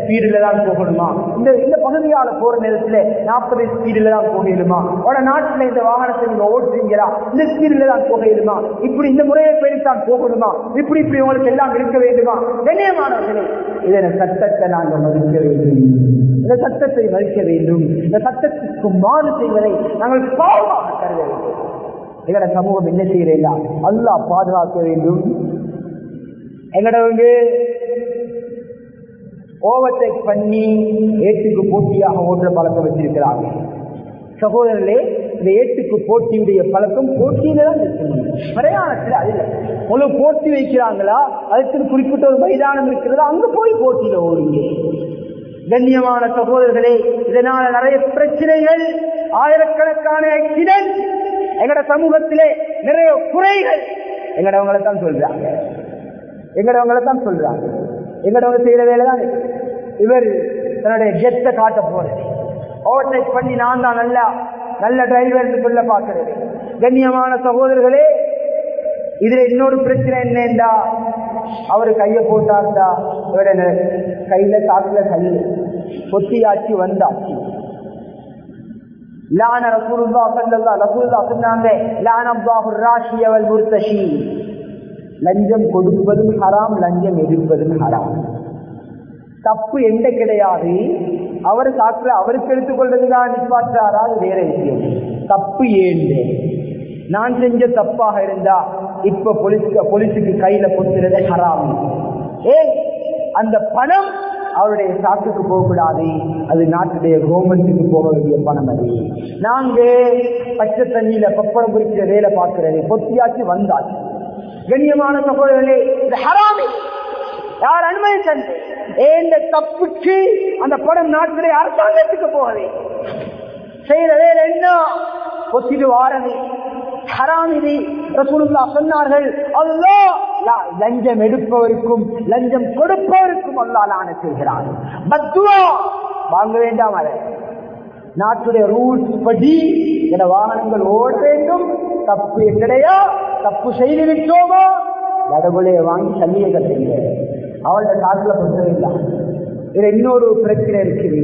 ஸ்பீடுல தான் போகணுமா? இந்த இந்த பகுதியால போற நேரத்துல நாற்பது ஸ்பீடுல தான் போகணுமா? உட நாட்டுல இந்த வாகனத்தை நீங்க ஓட்டுறீங்களா? இந்த ஸ்பீடுல தான் போகணுமா? இப்படி இந்த முறையை பேரி தான் போகணுமா? இப்படி இப்படி உங்களுக்கு எல்லாம் இருக்க வேண்டுமா? கண்ணியமானவர்களே இதன சட்டத்தை நாங்கள் மதிக்க வேண்டும். இந்த சட்டத்தை மதிக்க வேண்டும். இந்த சட்டத்திற்கு மாறு செய்வதை நாங்கள் பாவமாக கருத வேண்டும் சமூகம் என்ன செய்யறா அல்லா பாதுகாக்க வேண்டும். எங்களோட ஓவர்டேக் பண்ணி ஏட்டுக்கு போட்டியாக ஓட்டுற பழக்கம் வச்சிருக்கிறாங்க. சகோதரர்களே இந்த ஏட்டுக்கு போட்டியுடைய பழக்கம் போட்டியில தான் இருக்கணும் பிரயாணத்தில் அது முழு போட்டி வைக்கிறாங்களா? அதுக்கு குறிப்பிட்ட ஒரு மைதானம் இருக்கிறதா? அங்க போய் போட்டியில ஓடுங்க. கண்ணியமான சகோதரர்களே இதனால நிறைய பிரச்சனைகள் ஆயிரக்கணக்கான ஆக்சிடென்ட் எங்கட சமூகத்திலே நிறைய குறைகள் எங்கடவங்களை தான் சொல்றாங்க. எங்கடவங்களை தான் சொல்றாங்க. எங்கடவங்க செய்யற வேலைதான் இவர் தன்னுடைய ஜெத்தை காட்ட போறது. ஓவர்டேக் பண்ணி நான் தான் நல்லா நல்ல டிரைவர் சொல்ல பார்க்கிறது. கண்ணியமான சகோதரர்களே இதுல இன்னொரு பிரச்சனை என்னண்டா அவரு கைய போட்டார்டா. இவட கையில தாக்குல கல் கொத்தியாச்சு வந்தாச்சு லான ரசூலுல்லா ஸல்லல்லாஹு ரசூலுல்லா சொன்னாங்க லான அல்லாஹு ராஷிய வல் முர்தஷி லஞ்சம் கொடுப்பதும் ஹராம் லஞ்சம் எடுப்பதும் ஹராம். தப்பு எந்த கிடையாது. அவர் சாக்குல அவருக்கு எடுத்துக்கொள்றதுதான் நிப்பாற்றாரா வேற விஷயம். தப்பு ஏன்? நான் செஞ்ச தப்பாக இருந்தா இப்ப போலீஸ் போலீஸுக்கு கையில கொடுக்கிறது ஹராம். ஏ அந்த பணம் அவருடைய சாக்குக்கு போகக்கூடாது. அது நாட்டுடைய கவர்மெண்ட்டுக்கு போக வேண்டிய பணம் அது. நாங்க பச்சை தண்ணியில பப்படம் குறிக்கிற வேலை பார்க்கிறது பொத்தியாச்சு வந்தாச்சு. கண்ணியமான சகோதரர்களே இது ஹராமி. யார் அனுமதி தந்து இந்த தப்புக்கு அந்த படம் நாட்டுடைய அரசாங்கத்துக்கு போகவே செய்யற வேலை என்ன? கொத்திட்டு வாரது ஹராமிதி ரசூலுல்லா சொன்னார்கள். அல்லோ லஞ்சம் எடுப்பவருக்கும் லஞ்சம் கொடுப்பவருக்கும் அல்லா லான செய்கிறார் பத்துவா வாங்க வேண்டாம் அதை. நாட்டுடைய ரூல்ஸ் படி என வாகனங்கள் ஓட வேண்டும். தப்பு எங்கடையா தப்பு செய்து விட்டோமோ கடவுளைய வாங்கி தண்ணியை கட்டுங்க அவள்கிட்ட காட்டுல பிரச்சனை இல்லை. இதுல இன்னொரு பிரச்சனை இருக்குது.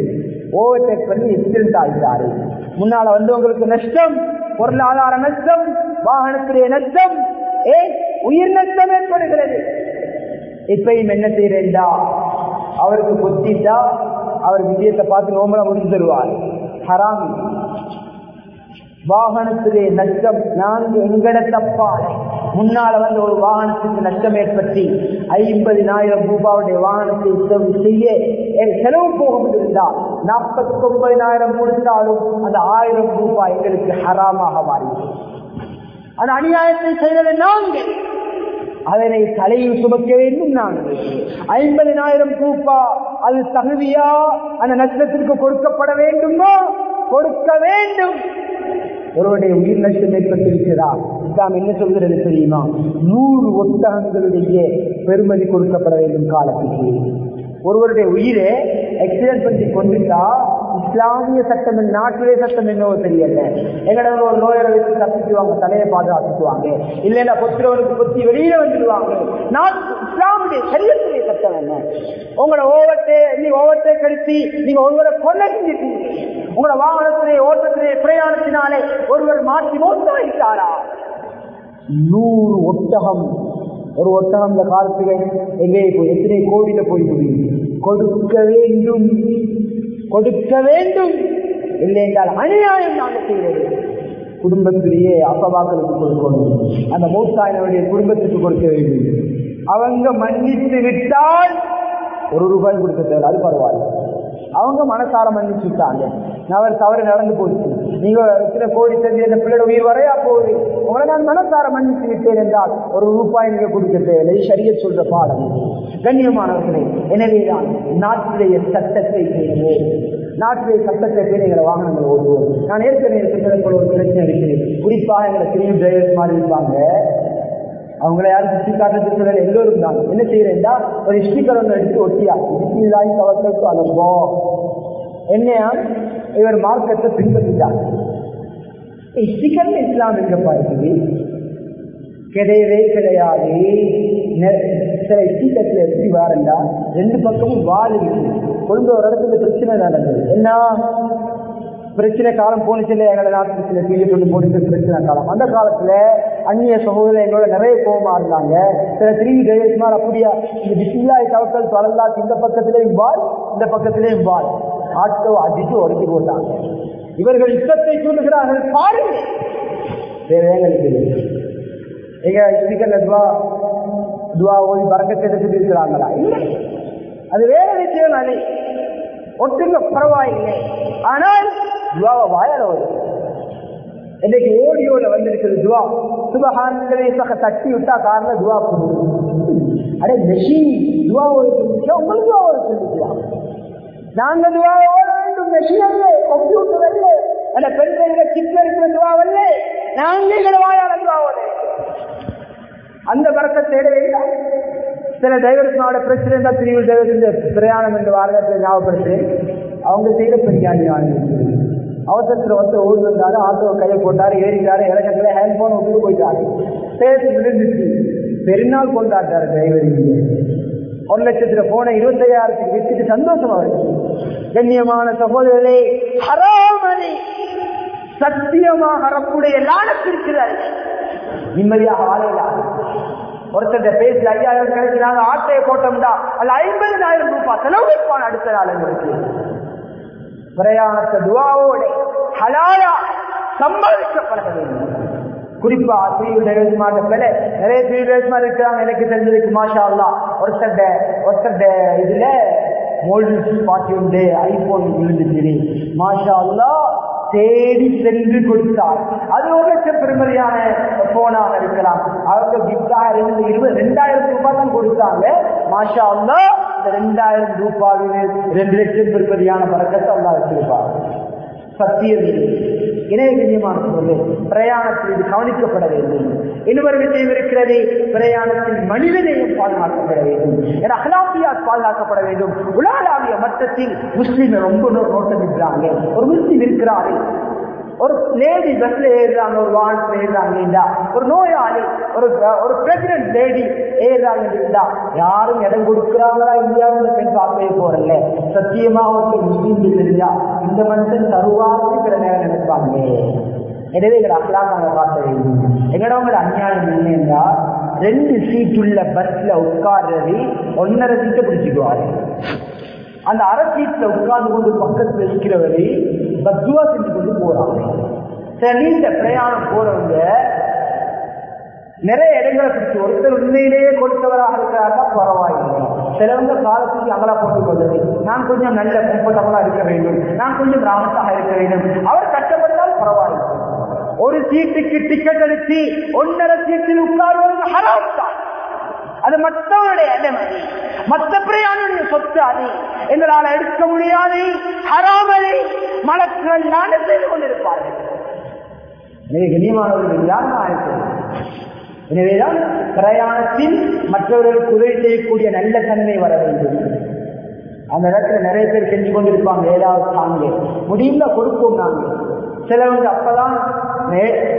ஓவர்டேக் பண்ணி எக்ஸிடென்ட் ஆகிட்டாரு. முன்னால வந்தவங்களுக்கு நஷ்டம் பொருளாதார நஷ்டம் வாகனத்துடைய நஷ்டம் ஏ உயிர் நஷ்டம் ஏற்படுகிறது. இப்பயும் என்ன செய்யறேன்டா அவருக்கு பொத்திட்டா அவர் விஜயத்தை பார்த்து நோம்பல முடிச்சு தருவார். ஹராமி. வாகனத்திலே நஷ்டம் நான்கு எங்கட தப்பா முன்னால வந்து ஒரு வாகனத்துக்கு நஷ்டம் ஏற்பட்டு ஐம்பதினாயிரம் ரூபாவுடைய வாகனத்தை செலவு செய்ய செலவு போக நாற்பத்தி ஒன்பதினாயிரம் கொடுத்தாலும் அந்த ஆயிரம் ரூபாய் எங்களுக்கு ஹராமாக மாறியது அந்த அநியாயத்தை செய்தது நாங்கள் அதனை தலையில் சுமக்க வேண்டும் நாங்கள் ஐம்பதினாயிரம் ரூபா அது தகுதியா? அந்த நஷ்டத்திற்கு கொடுக்கப்பட வேண்டுமோ? கொடுக்க வேண்டும். ஒருவருடைய உயிர் நஷ்டம் ஏற்பட்டிருக்கிறதா? இஸ்லாம் என்ன சொல்கிறது தெரியுமா? நூறு ஒட்டகங்களுடைய பெருமதி கொடுக்கப்பட வேண்டும் காலத்துக்கு. ஒருவருடைய உயிரை எக்ஸிடென்ட் பண்ணி கொண்டுட்டா இஸ்லாமிய சட்டம் நாட்டிலே சட்டம் என்னவோ தெரியல. எங்கட ஒரு நோயரை வச்சு தப்பிச்சுவாங்க தலையை பாதுகாத்துக்குவாங்க. இல்லைன்னா பொத்திரவருக்கு பொத்தி வெளியில வந்துடுவாங்க. நாட்டு இஸ்லாமுடைய சரியத்துடைய சட்டம் என்ன? உங்களோட ஓவர்டே நீ ஓவர்டே கழித்து நீங்க ஒருவரை கொலை உங்களோட வாகனத்திலே ஓட்டத்திலே பிரயாணத்தினாலே ஒருவர் மாற்றி மோசமாயிட்டாரா? நூறு ஒட்டகம் ஒரு ஒட்டகம் இந்த காலத்துல எங்கே போய்? எத்தனை கோடியில போய் முடியும்? கொடுக்க வேண்டும். கொடுக்க வேண்டும். இல்லை என்றால் அநியாயம் நாங்கள் செய்வது. குடும்பத்திலேயே அப்பவாக்களுக்கு கொடுக்கணும். அந்த மூத்தாயினுடைய குடும்பத்துக்கு கொடுக்க வேண்டும். அவங்க மன்னித்து விட்டால் ஒரு ரூபாய் கொடுக்க தேவை. அது பரவாயில்ல. அவங்க மனசார மன்னிச்சு விட்டாங்க அவர் தவறு நடந்து போச்சு. நீங்க சில கோடி செஞ்சு இந்த பிள்ளையோட உயிர் வரையா போகுது. உங்களை நான் மனசார மன்னிச்சு விட்டேன் என்றால் ஒரு ரூபாய் நீங்க கொடுக்க தேவை சரிய சொல்ற பாடம் கண்ணியமானவர்களே எனவேதான் நாட்டுடைய சட்டத்தை செய்வோம் நாட்டிலே சட்டத்தை பேர் எங்களை வாகனங்கள் ஓடுவோம் நான் ஏற்கனவே சொன்னது ஒரு பிரச்சனை இருக்குது குறிப்பாக எங்களை திரும்பி டிரைவர்ஸ் மாதிரி இருப்பாங்க. அவங்கள யாரும் சுற்றி காட்டுறதுக்கு எல்லோரும் தான். என்ன செய்யறேன்டா ஒரு ஸ்பீக்கர் ஒன்று எடுத்து ஒட்டியா இதுக்கு கவர்க்கு அனுப்போ என்னையா? இவர் மார்க்கத்தை பின்பற்றிட்டார். ஸ்பீக்கர் இஸ்லாம் எங்கப்பா இருக்குது கிடையவே கிடையாது. சில ஸ்பீக்கர்ல எப்படி வாரண்டா? ரெண்டு பக்கமும் வால் இருக்கு கொண்டு ஒரு இடத்துல பிரச்சனை நடந்தது. என்ன? பிரச்சனை காலம் போனுச்சு எங்களை நாட்டு சில தூக்கி கொண்டு போனிச்சு பிரச்சனை காலம் அந்த காலத்துல அந்நிய சகோதரர் எங்களோட நிறைய கோபமா இருந்தாங்க. சில திரும்பி கையெழுத்துமார் அப்படியா இந்த பிஸ்மில்லாய் தவக்கல் பலல்லா இந்த பக்கத்திலேயும் வாழ் இந்த பக்கத்திலேயும் பால் ஆட்டோ அடிச்சு உடச்சி போட்டாங்க. இவர்கள் யுத்தத்தை சொல்லுகிறார்கள் பாருங்க. வேற எங்களுக்கு எங்க ஸ்பீக்கர்ல துவா துவா ஓய் பறக்கத்தை எடுத்துட்டு இருக்கிறாங்களா இல்லை. அது வேற விஷயம் நானே ஒட்டுங்க பரவாயில்லை. ஆனால் துவாவை வாயால வரும். இன்னைக்கு ஓடியோட வந்திருக்கிறது துவா. சுபகான்களை தட்டி விட்டா காரணம் துவா அடே மெஷின் துவா ஒரு சொல்லிச்சா உங்களுக்கு துவா ஒரு சொல்லிக்கலாம் நாங்க துவா ஓட வேண்டும் மெஷின் அல்ல கம்ப்யூட்டர் அல்ல. அந்த பெண்கள் சிப்ல இருக்கிற துவா அல்ல. நாங்க எங்களை வாயால துவா ஓட அந்த வரத்தை தேட வேண்டாம். சில டிரைவர்ஸ்னால பிரச்சனை இருந்தால் திருவில் பிரயாணம் என்று வாரத்தை ஞாபகப்படுத்துறேன் அவங்க செய்த வாங்கி அவசரத்தில் வந்து ஓடி வந்தாரு ஆட்டோ கையை போட்டாரு ஏறிட்டாரு இறக்கத்துல ஹேண்ட் போன் விட்டு போயிட்டாரு. பேசி விழுந்துச்சு பெருநாள் கொண்டாட்டாரு டிரைவர் ஒரு லட்சத்துல போன இருபத்தையாயிரத்துக்கு வித்துட்டு சந்தோஷமா இருக்கு கண்ணியமான சகோதரர்களே ஹராமணி சத்தியமாக ரப்புடைய லானத்திருக்கிறார் நிம்மதியாக வாழலாம் ஒருத்தர் பேசி ஐயாயிரம் கிடைக்கிறாங்க ஆட்டையை போட்டோம்டா அல்ல ஐம்பதாயிரம் ரூபாய் செலவு வைப்பான் அடுத்த நாள் எங்களுக்கு. பிரயாணத்தை துவாவோட ஹலாலா சம்பாதிக்கப்பட வேண்டும். குறிப்பா தீவிரவாத பேல நிறைய தீவிரவாதமா இருக்கிறாங்க எனக்கு தெரிஞ்சதுக்கு மாஷா அல்லா ஒருத்தட ஒருத்தட இதுல மோல்டு பாட்டி உண்டு ஐபோன் விழுந்துச்சு மாஷா அல்லா தேடி சென்று கொடுத்தார். அது ஒரு லட்சம் பெருமதியான போனாக இருக்கலாம். அவங்க கிஃப்டாக இருந்து இருபது ரெண்டாயிரம் ரூபாய் தான் கொடுத்தாங்க. மாஷா அல்லா இந்த ரெண்டாயிரம் ரூபாயில் ரெண்டு லட்சம் பெருமதியான பறக்கத்தை அல்லா வச்சிருப்பாங்க சத்தியம் இணைய கண்ணியமான சொல்லு பிரயாணத்தில் இது கவனிக்கப்பட வேண்டும். இன்னொரு விஷயம் இருக்கிறது பிரயாணத்தில் மனிதனையும் பாதுகாக்கப்பட வேண்டும். என அகலாபியா பாதுகாக்கப்பட வேண்டும். உலகளாவிய மட்டத்தில் முஸ்லீம் ரொம்ப நோட்டமிடுறாங்க. ஒரு முஸ்லீம் இருக்கிறாரு. ஒரு லேடி பஸ்ல ஏறுறாங்க ஒரு வாகனத்துல ஏறுறாங்க ஒரு நோயாளி ஒரு ஒரு பிரெக்னன்ட் லேடி ஏறுறாங்க யாரும் இடம் கொடுக்குறாங்களா இந்தியாவில் பெண் பார்க்கவே போறல சத்தியமா ஒரு முஸ்லீம் இல்லையா? இந்த மனுஷன் தருவாங்க சில நேரம் நினைப்பாங்க? எனவே எங்களை அக்கெல்லாம் நாங்க பார்க்க வேண்டும் எங்களோட அநியாயம் என்றால் ரெண்டு சீட் உள்ள பஸ்ல உட்கார்றது ஒன்னரை சீட்டை பிடிச்சிக்குவாரு. அந்த அரை சீட்ல உட்கார்ந்து கொண்டு பக்கத்துல இருக்கிறவரை பத்துவா செஞ்சு கொண்டு போறாங்க சில நீண்ட பிரயாணம் போறவங்க நிறைய இடங்களை பிடிச்சி ஒருத்தர் உண்மையிலேயே கொடுத்தவராக இருக்கிறாருன்னா பரவாயில்லை. சிலவங்க காலத்துக்கு அமலா போட்டுக் கொள்வது நான் கொஞ்சம் நல்ல கம்ஃபர்டபுளா இருக்க வேண்டும். நான் கொஞ்சம் ராமத்தாக இருக்க வேண்டும். அவர் கஷ்டப்பட்டால் பரவாயில்லை. ஒரு சீட்டுக்கு டிக்கெட் எடுத்து ஒன்றரை சீட்டில் உட்காருவது ஹராம் தான். அது மற்றவருடைய அடைமை. மற்ற பிரயாணுடைய சொத்து அது. எங்களால் எடுக்க முடியாது. ஹராமலை மலக்குகள் நாடு செய்து கொண்டிருப்பார்கள். எனவே கண்ணியமானவர்கள் யாரும் எனவேதான் பிரயாணத்தில் மற்றவர்களுக்கு உதவி செய்யக்கூடிய நல்ல தன்மை வர வேண்டும். அந்த இடத்துல நிறைய பேர் செஞ்சு கொண்டிருப்பாங்க. ஏதாவது தாங்க முடிந்த கொடுப்போம் நாங்கள். சிலவங்க அப்பதான்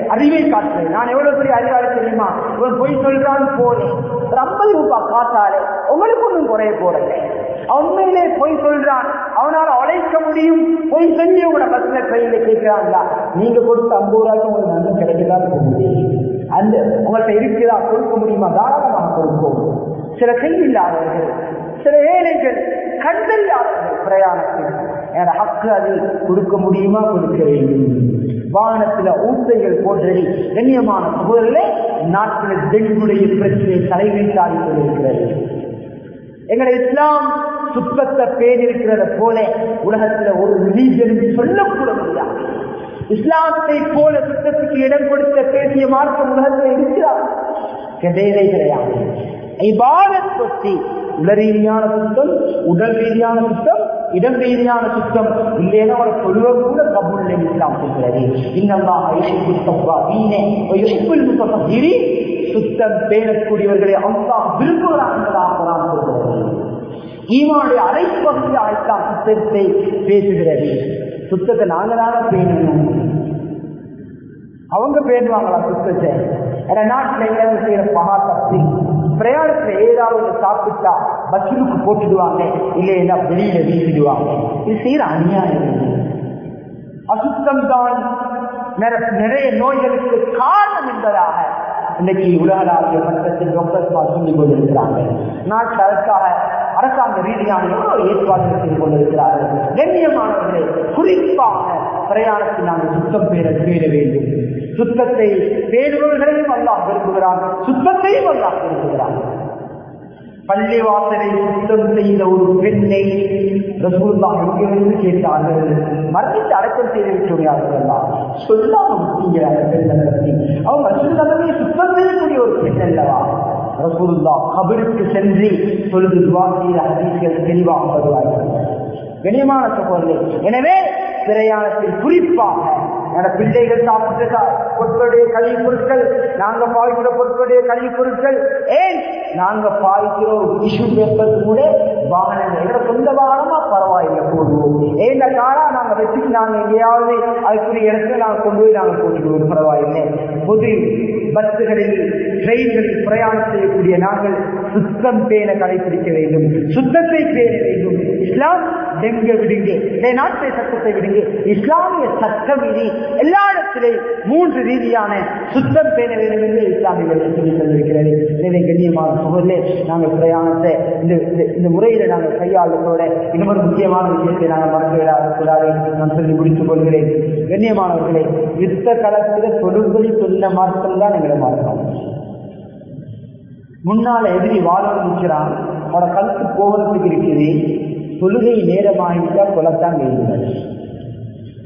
அறிவை காட்டுறேன் நான் எவ்வளவு பெரிய அறிவாளி தெரியுமா? இவன் பொய் சொல்றான் போனேன் ஒரு ஐம்பது ரூபாய் காத்தாலே உங்களுக்கு ஒன்றும் குறைய போறல உண்மையிலே பொய் சொல்றான். அவனால் உழைக்க முடியும். பொய் செஞ்சு உங்களோட பஸ்ல கையில கேட்கிறாங்களா? நீங்க கொடுத்த ஐம்பது ரூபாய்க்கு உங்களுக்கு நன்மை கிடைக்கதான் போகுது அந்த உங்கள்கிட்ட இருக்கிறதா? கொடுக்க முடியுமா? தாராளமாக கொடுப்போம். சில கையில்லாதவர்கள் சில ஏழைகள் கண்டறியாதவர்கள் பிரயாணத்தில். என்னோட ஹக்கு அது கொடுக்க முடியுமா? கொடுக்க வேண்டும். வாகனத்துல ஊசைகள் போன்றவை கண்ணியமான சகோதரர்களே நாட்டில் டெங்குடைய பிரச்சனை தலைவீட்டாடி கொண்டிருக்கிறது. எங்களை இஸ்லாம் சுத்தத்தை பேணிருக்கிறத போல உலகத்துல ஒரு ரிலீஜன் சொல்லக்கூட முடியாது. இஸ்லாத்தை போல சுத்தத்துக்கு இடம் கொடுத்த பேசிய மார்க்கம் உலகத்தில் இருக்கிறார் கிடையவே கிடையாது. இபாதத் பற்றி உல ரீதியான சுத்தம் உடல் ரீதியான சுத்தம் இடம் ரீதியான சுத்தம் இல்லைன்னா ஒரு சொல்வ கூட கபுல் இஸ்லாம் சொல்கிறது. இன்னெல்லாம் சுத்தம் பேரக்கூடியவர்களை அல்லாஹ் விரும்புகிறார் என்பதாக குரான் சொல்கிறது. ஈமானுடைய அரைப்பகுதியாக இஸ்லாம் சுத்தத்தை பேசுகிறது. சுத்தத்தை நாங்களாக தானே பேணணும் அவங்க பேணுவாங்களா சுத்தத்தை? நாட்டில் செய்கிற செய்யற மகா சக்தி பிரயாணத்துல ஏதாவது சாப்பிட்டா பஸ்ஸுக்கு போட்டுடுவாங்க இல்லைன்னா வெளியில வீசிடுவாங்க இது செய்யற அநியாயம் அசுத்தம் தான் நிறைய நோய்களுக்கு காரணம் என்பதாக இன்னைக்கு உலகளாவிய மட்டத்தில் டாக்டர் சொல்லிக் கொண்டிருக்கிறாங்க நாட்டில் அதற்காக அரசாங்க ரீதியான எவ்வளவு ஏற்பாடுகள் செய்து கொண்டிருக்கிறார்கள் கண்ணியமானவர்களே குறிப்பாக பிரயாணத்தில் நாங்கள் சுத்தம் பேர பேர வேண்டும். சுத்தத்தை பேணுபவர்களையும் அல்லாஹ் விரும்புகிறான். சுத்தத்தையும் அல்லாஹ் விரும்புகிறான். பள்ளி வாசலை சுத்தம் செய்த ஒரு பெண்ணை ரசூல்லா எங்கிருந்து கேட்டார்கள்? மரணித்து அடக்கம் செய்து விட்டுள்ளார்கள் சொல்லாம முக்கிங்கிறாங்க பெண்ணை பற்றி அவங்க ரசூல்லாவே சுத்தம் செய்யக்கூடிய ஒரு பெண் அல்லவா? ரசூல்லா கபருக்கு சென்று சொல்லுது துவாசிய ஹதீஸ்கள் தெளிவாக வருவார்கள் கனியமான சகோதரர் எனவே பிரயாணத்தில் குறிப்பாக என பிள்ளைகள் சாப்பிட்ட பொருட்களுடைய கழிவு பொருட்கள் நாங்க பாய்க்கிற பொருட்களுடைய கழிவு பொருட்கள் ஏன் நாங்க பாய்க்கிற ஒரு டிஷ்யூ பேப்பர் கூட வாகனங்கள் எங்க சொந்த வாகனமா பரவாயில்லை போடுவோம் ஏந்த காரா நாங்க வச்சுட்டு நாங்க எங்கேயாவது அதுக்குரிய இடத்துல நாங்க கொண்டு போய் நாங்க போட்டுடுவோம் பரவாயில்லை. பொது பஸ்ஸுகளில் ட்ரெயின்களில் பிரயாணம் செய்யக்கூடிய நாங்கள் சுத்தம் பேண கடைபிடிக்க வேண்டும். சுத்தத்தை பேண வேண்டும். இஸ்லாம் எங்க விடுங்க. நாட்டை சட்டத்தை விடுங்க. இஸ்லாமிய சட்டம் விதி எல்லா இடத்திலையும் மூன்று ரீதியான சுத்தம் பேண வேண்டும் என்று இஸ்லாமியர்கள் சொல்லி தந்திருக்கிறது எனவே கண்ணியமான சூழலே நாங்கள் பிரயாணத்தை இந்த இந்த- முறையில நாங்கள் கையாளுவதோட இன்னொரு முக்கியமான விஷயத்தை நாங்கள் மறந்து விடாதக்கூடாது நான் சொல்லி முடித்துக் கொள்கிறேன். கண்ணியமானவர்களே யுத்த களத்தில் தொழும்படி சொன்ன மாற்றம் தான் எங்களை மாற்றம். முன்னால எதிரி வாழ நிற்கிறான் அவனோட கழுத்து போகிறதுக்கு இருக்குது. தொழுகை நேரமாகிட்டால் கொலத்தான் வேண்டுகிறது.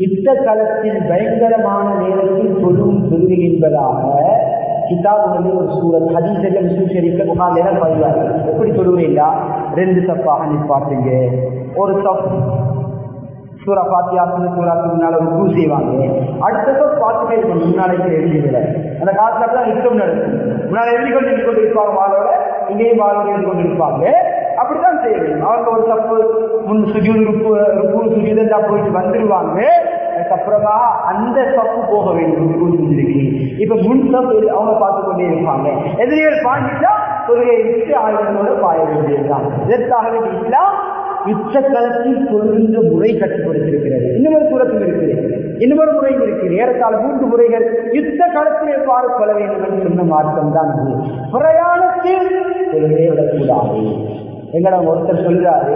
யுத்த காலத்தில் பயங்கரமான நேரத்தில் தொழும் தொழுகை என்பதாக கிதாபுகளில் ஒரு சூழல் ஹதீசர்கள் சூசரிக்க ஷெரீஃப்ல புகாரில பதிவாரு எப்படி தொழுகிறீங்களா ரெண்டு தப்பாக நிப்பாட்டுங்க. ஒரு சப் சூரா பாத்தியாசன சூறாக்கு முன்னால ருக்கு செய்வாங்க. அடுத்த சப் பாத்துட்டே இருக்கணும் முன்னாலே எழுதிவிட அந்த காலத்துல தான் யுத்தம் நடக்கும். முன்னால எழுதி கொண்டு கொண்டு இருப்பாங்க வாழோட இங்கேயும் வாழோட எழுதி கொண்டு இருப்பாங்க அப்படித்தான் அவங்க ஒரு தப்பு. முன் சுஜூது ருக்கு ருக்கு சுஜூதா போயிட்டு வந்துருவாங்க அதுக்கப்புறமா அந்த தப்பு போக வேண்டும் இருக்கு இப்ப முன் தப்பு அவங்க பார்த்து கொண்டே இருப்பாங்க. எதிரிகள் பாண்டிட்டா கொள்கையை விட்டு ஆயுதங்களோட பாய வேண்டியதுதான். இதற்காகவே இஸ்லாம் யுத்தகலத்தில் சொல்கின்ற முறை கட்டுப்படுத்திருக்கிறது இன்னொரு தூரத்தில் இருக்குது இன்னொரு முறையும் இருக்கு. ஏறத்தாழ மூன்று முறைகள் யுத்த களத்தில் எவ்வாறு கொள்ள வேண்டும் என்று சொன்ன மாற்றம் தான் இது பிரயாணத்தில் தொழுகையை விடக்கூடாது. எங்களிடம் ஒருத்தர் சொல்றாரு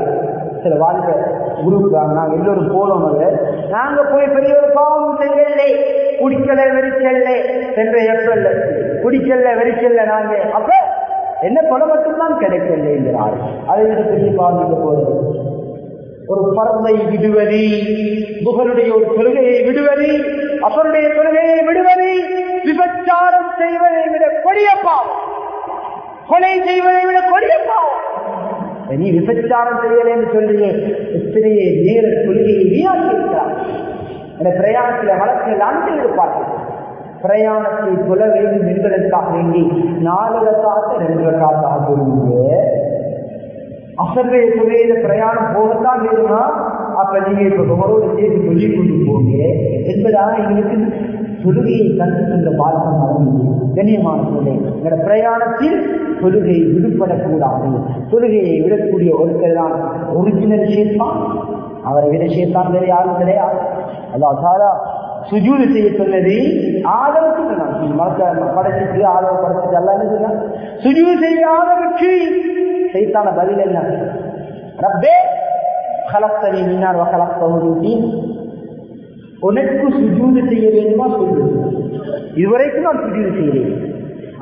சில வாழ்க்கை குரூப் நாங்க எல்லோரும் போனோம் அதுல. நாங்க போய் பெரிய ஒரு பாவம் செய்யலை. குடிக்கல வெறிச்சல்ல சென்ற எப்பல்ல குடிக்கல வெறிச்சல்ல நாங்க. அப்ப என்ன கொலை மட்டும்தான் கிடைக்கல என்கிறார். அதை விட பெரிய பாவம் போறது. ஒரு பறவை விடுவது புகருடைய ஒரு கொள்கையை விடுவது அவருடைய கொள்கையை விடுவது விபச்சாரம் செய்வதை விட கொடிய பாவம். கொலை செய்வதை விட கொடிய பாவம். நீ விபச்சாரம் செய்யலன்னு சொல்லி எத்தனையே நேர கொள்கையை வீணாக்கி இருக்கிறார் அந்த பிரயாணத்தில் வழக்கில் அன்பு இருப்பார்கள் பிரயாணத்தை கொல வேண்டும் என்பதற்காக வேண்டி நாலு காத்த ரெண்டு காத்தாக சொல்லுங்க அசர்வே சுவையில பிரயாணம் போகத்தான் வேணுமா அப்ப நீங்க இப்ப கவரோடு சேர்த்து சொல்லிக் கொண்டு போங்க என்பதாக எங்களுக்கு தொழுகையை கற்றுக்கொண்ட மாற்றம் நடந்தது. கண்ணியமான சொல்லை எங்களோட பிரயாணத்தில் தொழுகை விடுபடக்கூடாது. தொழுகையை விடக்கூடிய ஒருத்தர் தான் ஒரிஜினல் ஷேத்தான். அவரை விட சேர்த்தான் வேற யாரும் கிடையாது. அல்லாஹ் சாரா சுஜூது செய்ய சொன்னது ஆதரவுக்கு சொன்னான் மறக்க படைச்சிட்டு ஆதரவு படைச்சிட்டு எல்லாம் சொன்னான்? சுஜூது செய்ய ஆதரவுக்கு சைத்தான பதில் என்ன? ரப்பே கலத்தனி மின்னார் வகலத்தவன் உனக்கு சுஜூது செய்ய வேண்டுமா? சொல்லு இதுவரைக்கும் நான் சுஜூது செய்கிறேன்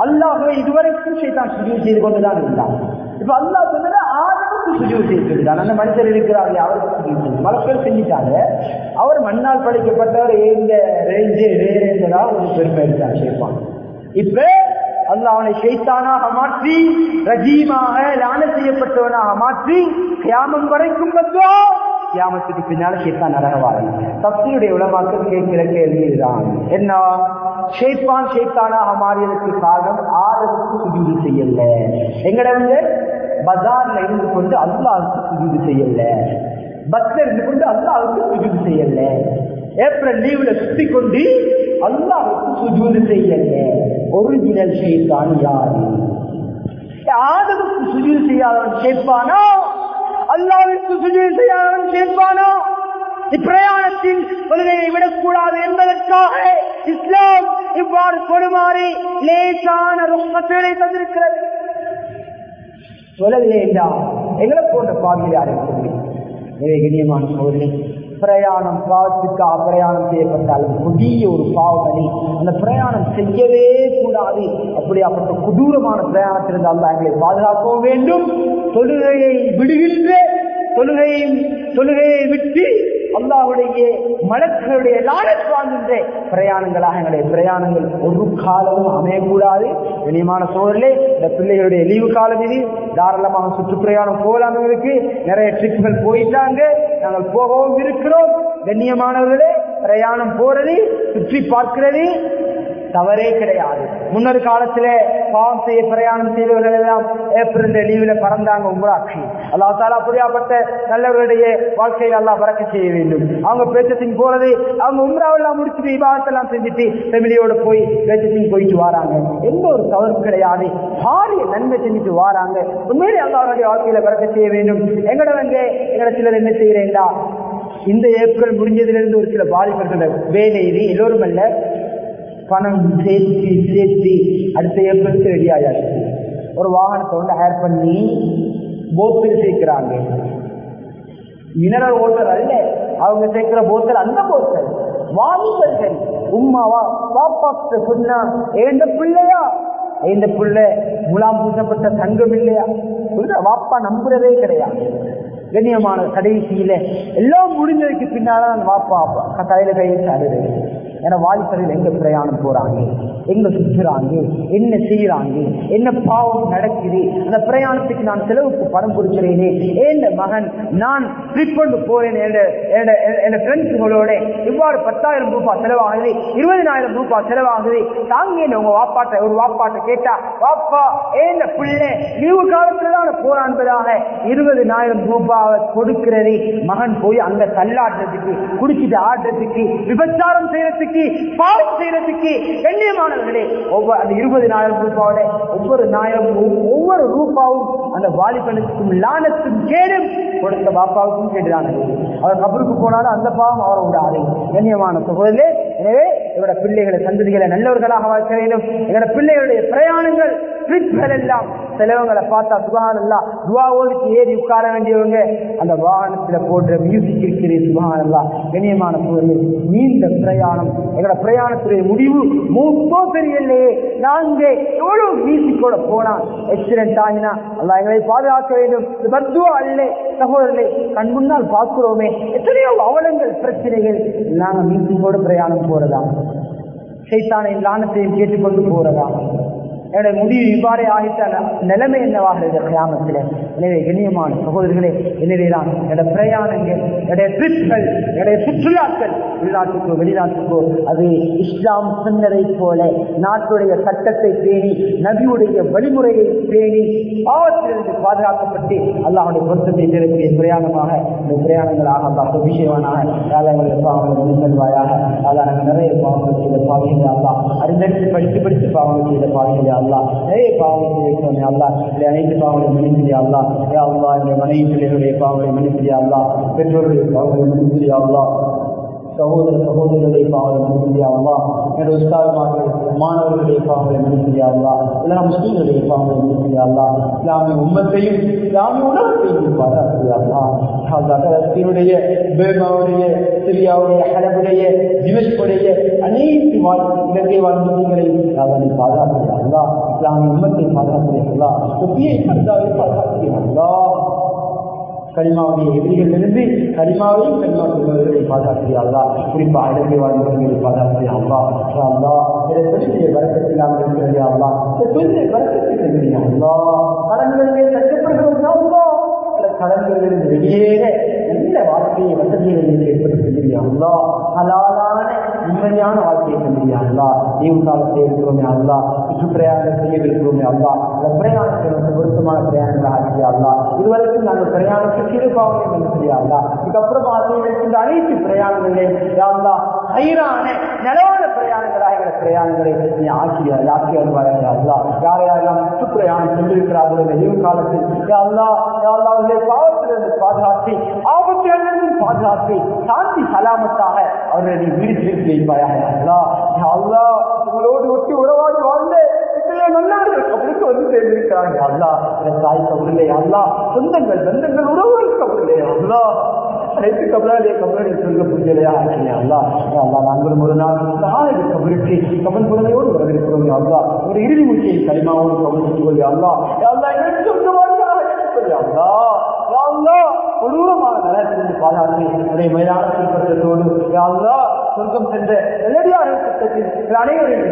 அல்லாஹுவை இதுவரைக்கும் சைத்தான் சுஜூது செய்து கொண்டுதான் இருந்தான். இப்ப அல்லாஹ் சொன்னது ஆதமுக்கு சுஜூது செய்ய சொல்லிட்டான் அந்த மனிதர் இருக்கிறாங்க அவருக்கு சுஜூது செய்யும் பேர் செஞ்சுட்டாங்க. அவர் மண்ணால் படைக்கப்பட்டவர் இந்த ரேஞ்சு வேறேந்ததா ஒரு பெருமை எடுத்தார் சேர்ப்பான் இப்ப அல்ல அவனை ஷைத்தானாக மாற்றி ரஜீமாக லான செய்யப்பட்டவனாக மாற்றி கியாமம் வரைக்கும் வந்தோ கியாமத்துக்கு பின்னால ஷேத்தான் நரகவாரன் தப்தியுடைய உலமாக்கள் கேட்கிற கேள்விதான். என்ன? ஷேத்தான் ஷேத்தானாக மாறியதற்கு காரணம் ஆதரவுக்கு சுஜூது செய்யல. எங்கட வந்து பஜார்ல இருந்து கொண்டு அல்லாவுக்கு சுஜூது செய்யல. பஸ்ல இருந்து கொண்டு அல்லாவுக்கு சுஜூது செய்யல ஏப்ரல் லீவ்ல சுத்தி கொண்டு அல்லாவுக்கு சுஜூது செய்யல ஒரிஜினல் ஷேத்தான் யாரு? ஆதவுக்கு சுஜூது செய்யாதவன் கேட்பானா அல்லாவிற்கு சுஜூது செய்யாதவன் ஷேப்பானோ இப்பிரயாணத்தின் கொள்கையை விடக்கூடாது என்பதற்காக இஸ்லாம் இவ்வாறு கொடுமாறி லேசான ரொம்பத்தை தந்திருக்கிறது. சொல்லவில்லைண்டா எங்களை போன்ற பாவியில் யாரும் எனவே கண்ணியமான சோதனை பிரயாணம் பாவத்துக்காக பிரயாணம் செய்யப்பட்டாலும் புதிய ஒரு பாவமணி அந்த பிரயாணம் செய்யவே கூடாது. அப்படியாப்பட்ட கொடூரமான பிரயாணத்திலிருந்து அல்ல எங்களை பாதுகாக்கவும் வேண்டும். தொழுகையை விடுகின்ற தொழுகையை தொழுகையை விட்டு அல்லாவுடைய மலக்களுடைய லாலத் வாங்குகின்ற பிரயாணங்களாக எங்களுடைய பிரயாணங்கள் ஒரு காலமும் அமையக்கூடாது. இனியமான சூழலே இந்த பிள்ளைகளுடைய லீவு காலம் இது தாராளமாக சுற்றுப்பிரயாணம் போகலாம் இருக்கு நிறைய ட்ரிப்புகள் போயிட்டாங்க. நாங்கள் போகவும் இருக்கிறோம். கண்ணியமானவர்களே பிரயாணம் போறது சுற்றி பார்க்கிறது தவறே கிடையாது. முன்னொரு காலத்துல பாவம் செய்ய பிரயாணம் செய்தவர்கள் எல்லாம் ஏப்ரல் லீவ்ல பறந்தாங்க. உங்களாட்சி. அல்லாஹ் தாலா அப்படியாப்பட்ட நல்லவர்களுடைய வாழ்க்கையை அல்லா பறக்க செய்ய வேண்டும். அவங்க பேச்சத்தின் போறது அவங்க உம்ராவெல்லாம் முடிச்சுட்டு விவாதத்தெல்லாம் செஞ்சுட்டு ஃபெமிலியோட போய் பேச்சத்தின் போயிட்டு வராங்க. எந்த ஒரு தவறு கிடையாது. பாரிய நன்மை செஞ்சுட்டு வராங்க. உண்மையிலே அல்லாஹ்வுடைய வாழ்க்கையில பறக்க செய்ய வேண்டும். எங்கட வந்து எங்கட சிலர் என்ன செய்யறேன்டா இந்த ஏப்ரல் முடிஞ்சதிலிருந்து ஒரு சில பாதிப்பர்கள் வேலை இது எல்லோரும் அல்ல. பணம் சேர்த்து சேர்த்து அடுத்த ஏப்ரலுக்கு ரெடி ஆயாச்சு. ஒரு வாகனத்தை வந்து ஹேர் பண்ணி போத்தில் சேர்க்கிறாங்க. மினரல் வாட்டர் அல்ல. அவங்க சேர்க்கிற போத்தல் அந்த போத்தல் வாலிபர்கள் உம்மாவா பாப்பா சொன்னா எந்த பிள்ளையா? இந்த பிள்ளை முலாம் பூசப்பட்ட தங்கம் இல்லையா? சொல்ற வாப்பா நம்புறதே கிடையாது. கண்ணியமான கடைசியில எல்லாம் முடிஞ்சதுக்கு பின்னால்தான் வாப்பா அப்பா கையில கையை அழுது ஏன்னா வாலிபர்கள் எங்க பிரயாணம் போறாங்க? எங்க சுற்றுறாங்க? என்ன செய்யறாங்க என்ன பாவம் நடக்குது? அந்த பிரயாணத்துக்கு நான் செலவுக்கு பணம் கொடுக்கிறேனே. ஏன் மகன் நான் ட்ரிப் கொண்டு போறேன் என் ஃப்ரெண்ட்ஸுகளோட இவ்வாறு பத்தாயிரம் ரூபாய் செலவாகுது இருபதினாயிரம் ரூபாய் செலவாகுது. தாங்க உங்க வாப்பாட்ட ஒரு வாப்பாட்ட கேட்டா வாப்பா ஏன் பிள்ளை லீவு காலத்துல தான் போறான் என்பதாக இருபதினாயிரம் ரூபாவை கொடுக்கிறதே. மகன் போய் அங்க தள்ளாடுறதுக்கு குடிச்சிட்டு ஆடுறதுக்கு விபச்சாரம் செய்யறதுக்கு பாவம் செய்யறதுக்கு கண்ணியமானவர்களே ஒவ்வொரு அந்த இருபது நாயிரம் ரூபாவோட ஒவ்வொரு நாயிரம் ஒவ்வொரு ரூபாவும் அந்த வாலிபனுக்கும் லானத்தும் கேடும் கொடுத்த பாப்பாவுக்கும் கேட்டுதான் அவர் கபருக்கு போனாலும் அந்த பாவம் அவர் விடாது கண்ணியமான சகோதரே எனவே இவரோட பிள்ளைகளை சந்ததிகளை நல்லவர்களாக வாழ்க்க வேண்டும். எங்களோட பிள்ளைகளுடைய பிரயாணங்கள் ட்ரிப்கள் எல்லாம் சிலவங்களை பார்த்தா சுகான் எல்லாம் துவா ஓடிச்சு ஏறி உட்கார வேண்டியவங்க அந்த வாகனத்துல போடுற மியூசிக் இருக்கிறது சுகான் எல்லாம் கண்ணியமான சூழலில் நீண்ட பிரயாணம் எங்களோட பிரயாணத்துடைய முடிவு மூப்போ தெரியலையே நாங்க எவ்வளவு வீசிக்கோட போனா ஆக்சிடென்ட் ஆகினா அல்ல எங்களை பாதுகாக்க வேண்டும். மருத்துவம் அல்ல சகோதரர்களே கண் முன்னால் பார்க்கிறோமே எத்தனையோ அவலங்கள் பிரச்சனைகள் நாங்க மியூசிக்கோட பிரயாணம் போறதா? சைத்தானை லானத்தையும் கேட்டுக்கொண்டு போறதா? என்னுடைய முடிவு இவ்வாறே ஆகிட்ட நிலைமை என்னவாகிறது கிராமத்தில் எனவே கண்ணியமான சகோதரர்களே எனவேதான் என்னோட பிரயாணங்கள் என்னுடைய ட்ரிப்கள் என்னுடைய சுற்றுலாக்கள் உள்நாட்டுக்கோ வெளிநாட்டுக்கோ அது இஸ்லாம் சின்னரை போல நாட்டுடைய சட்டத்தை பேணி நபியுடைய வழிமுறையை பேணி பாவத்திலிருந்து பாதுகாக்கப்பட்டு அல்லாஹுடைய பொருத்தத்தை பெறக்கூடிய பிரயாணமாக இந்த பிரயாணங்களாக அல்லாஹ் அபிஷேகனாக யாழங்களுடைய பாவங்களை மனிதல்வாயாக அல்லா நிறைய பாவங்கள் செய்த பாவிகளை அல்லா அறிந்தறிந்து படித்து படித்து பாவங்கள் செய்த பாவிகளை அல்லா நிறைய பாவங்களை செய்திருக்கிறோம் அல்லா இல்லை அனைத்து பாவங்களை மன்னிப்பியா அல்லா ஏ அல்லா என்னுடைய மனைவி பிள்ளைகளுடைய பாவங்களை மன்னிப்பியா அல்லா பெற்றோருடைய பாவங்களை மன்னிப்பியா அல்லா சகோதர சகோதரிகளுடைய பாவங்களை மன்னிப்பியா அல்லா என்னுடைய உஸ்தாதுமார்கள் மாணவர்களுடைய பாவங்களை மன்னிப்பியா அல்லா இல்லை முஸ்லீம்களுடைய பாவங்களை மன்னிப்பியா அல்லா இஸ்லாமிய உம்மத்தையும் இஸ்லாமிய உலகத்தையும் பாராட்டியா அல்லா பலஸ்தீனுடைய சிரியாவுடைய ஹலபுடைய திமஷ்குடைய அனைத்து இலங்கை வாழ் முஸ்லீம்களையும் அதனை பாதுகாக்கிறா அல்லா இஸ்லாமிய உம்மத்தை பாதுகாக்கிறா அல்லா தொப்பியை கருதாவை அல்லா கரிமாவுடைய எதிரிகளிலிருந்து கரிமாவையும் கரிமா சொல்வதை பாதுகாக்கிறார்களா குறிப்பாக இலங்கை வாழ்ந்தவர்களை பாதுகாக்கிறார்களா அல்லா இதை தொழிலை வரக்கத்தில் நாம் இருக்கிறது அல்லா இந்த தொழிலை வரக்கத்தில் இருக்கிறீர்களா கடன்களிலே கட்டுப்படுகிறோம் கடன்களிலிருந்து வெளியேற நல்ல வாழ்க்கையை வசதிகளை ஏற்படுத்துகிறீர்களா ஹலாலான உண்மையான வாழ்க்கையை தந்திரியாங்களா லீவு காலத்தில் இருக்கிறோமே அல்லா சுற்றுப்பிரயாணம் செய்ய இருக்கிறோமே அல்லா அந்த பிரயாணத்தை நமக்கு பொருத்தமான பிரயாணங்கள் ஆக்கியாங்களா இதுவரைக்கும் நாங்கள் பிரயாணத்துக்கு இருப்பாங்க மனுஷியாங்களா இதுக்கப்புறமா செய்கின்ற அனைத்து பிரயாணங்களே யாருந்தா ஐரான நிலவான பிரயாணங்கள் பிரயாணங்களை நீ ஆக்கிய ஆக்கி வருவார்கள் அல்லா யார் யாரெல்லாம் சுற்றுப்பிரயாணம் சென்றிருக்கிறார்களோ இந்த லீவு காலத்தில் யாழ்லா யாழ்லா அவர்களை பாவத்திலிருந்து பாதுகாத்து ஆபத்துகளிலிருந்து பாதுகாத்து சாந்தி சலாமத்தாக அவர்களை நீ வீடு திருப்பி வைப்பாயாக அல்லா அல்லா உங்களோடு ஒட்டி உறவாடி வாழ்ந்த எத்தனையோ நல்லவர்கள் கபருக்கு வந்து சேர்ந்திருக்கிறாங்க அல்லா என் தாய் கபரிலே அல்லா சொந்தங்கள் பந்தங்கள் உறவுகள் கபரிலே அல்லா அனைத்து கபலாலே கபலடி சொல்ல புரியலையா அல்லா அல்லா நாங்களும் ஒரு நாள் நாளைக்கு கபருக்கு கபல் புறமையோடு வரவேற்கிறோம் அல்லா ஒரு இறுதி முக்கிய கைமாவோடு கவனித்துக் சொல்லி அல்லா அல்லா அல்லா கொடூரமான நலத்திலிருந்து பாதுகாத்து அதை மேலான திருப்பத்தோடு அல்லா சொர்க்கம் சென்ற நல்லடியார்கள் அனைவரையும்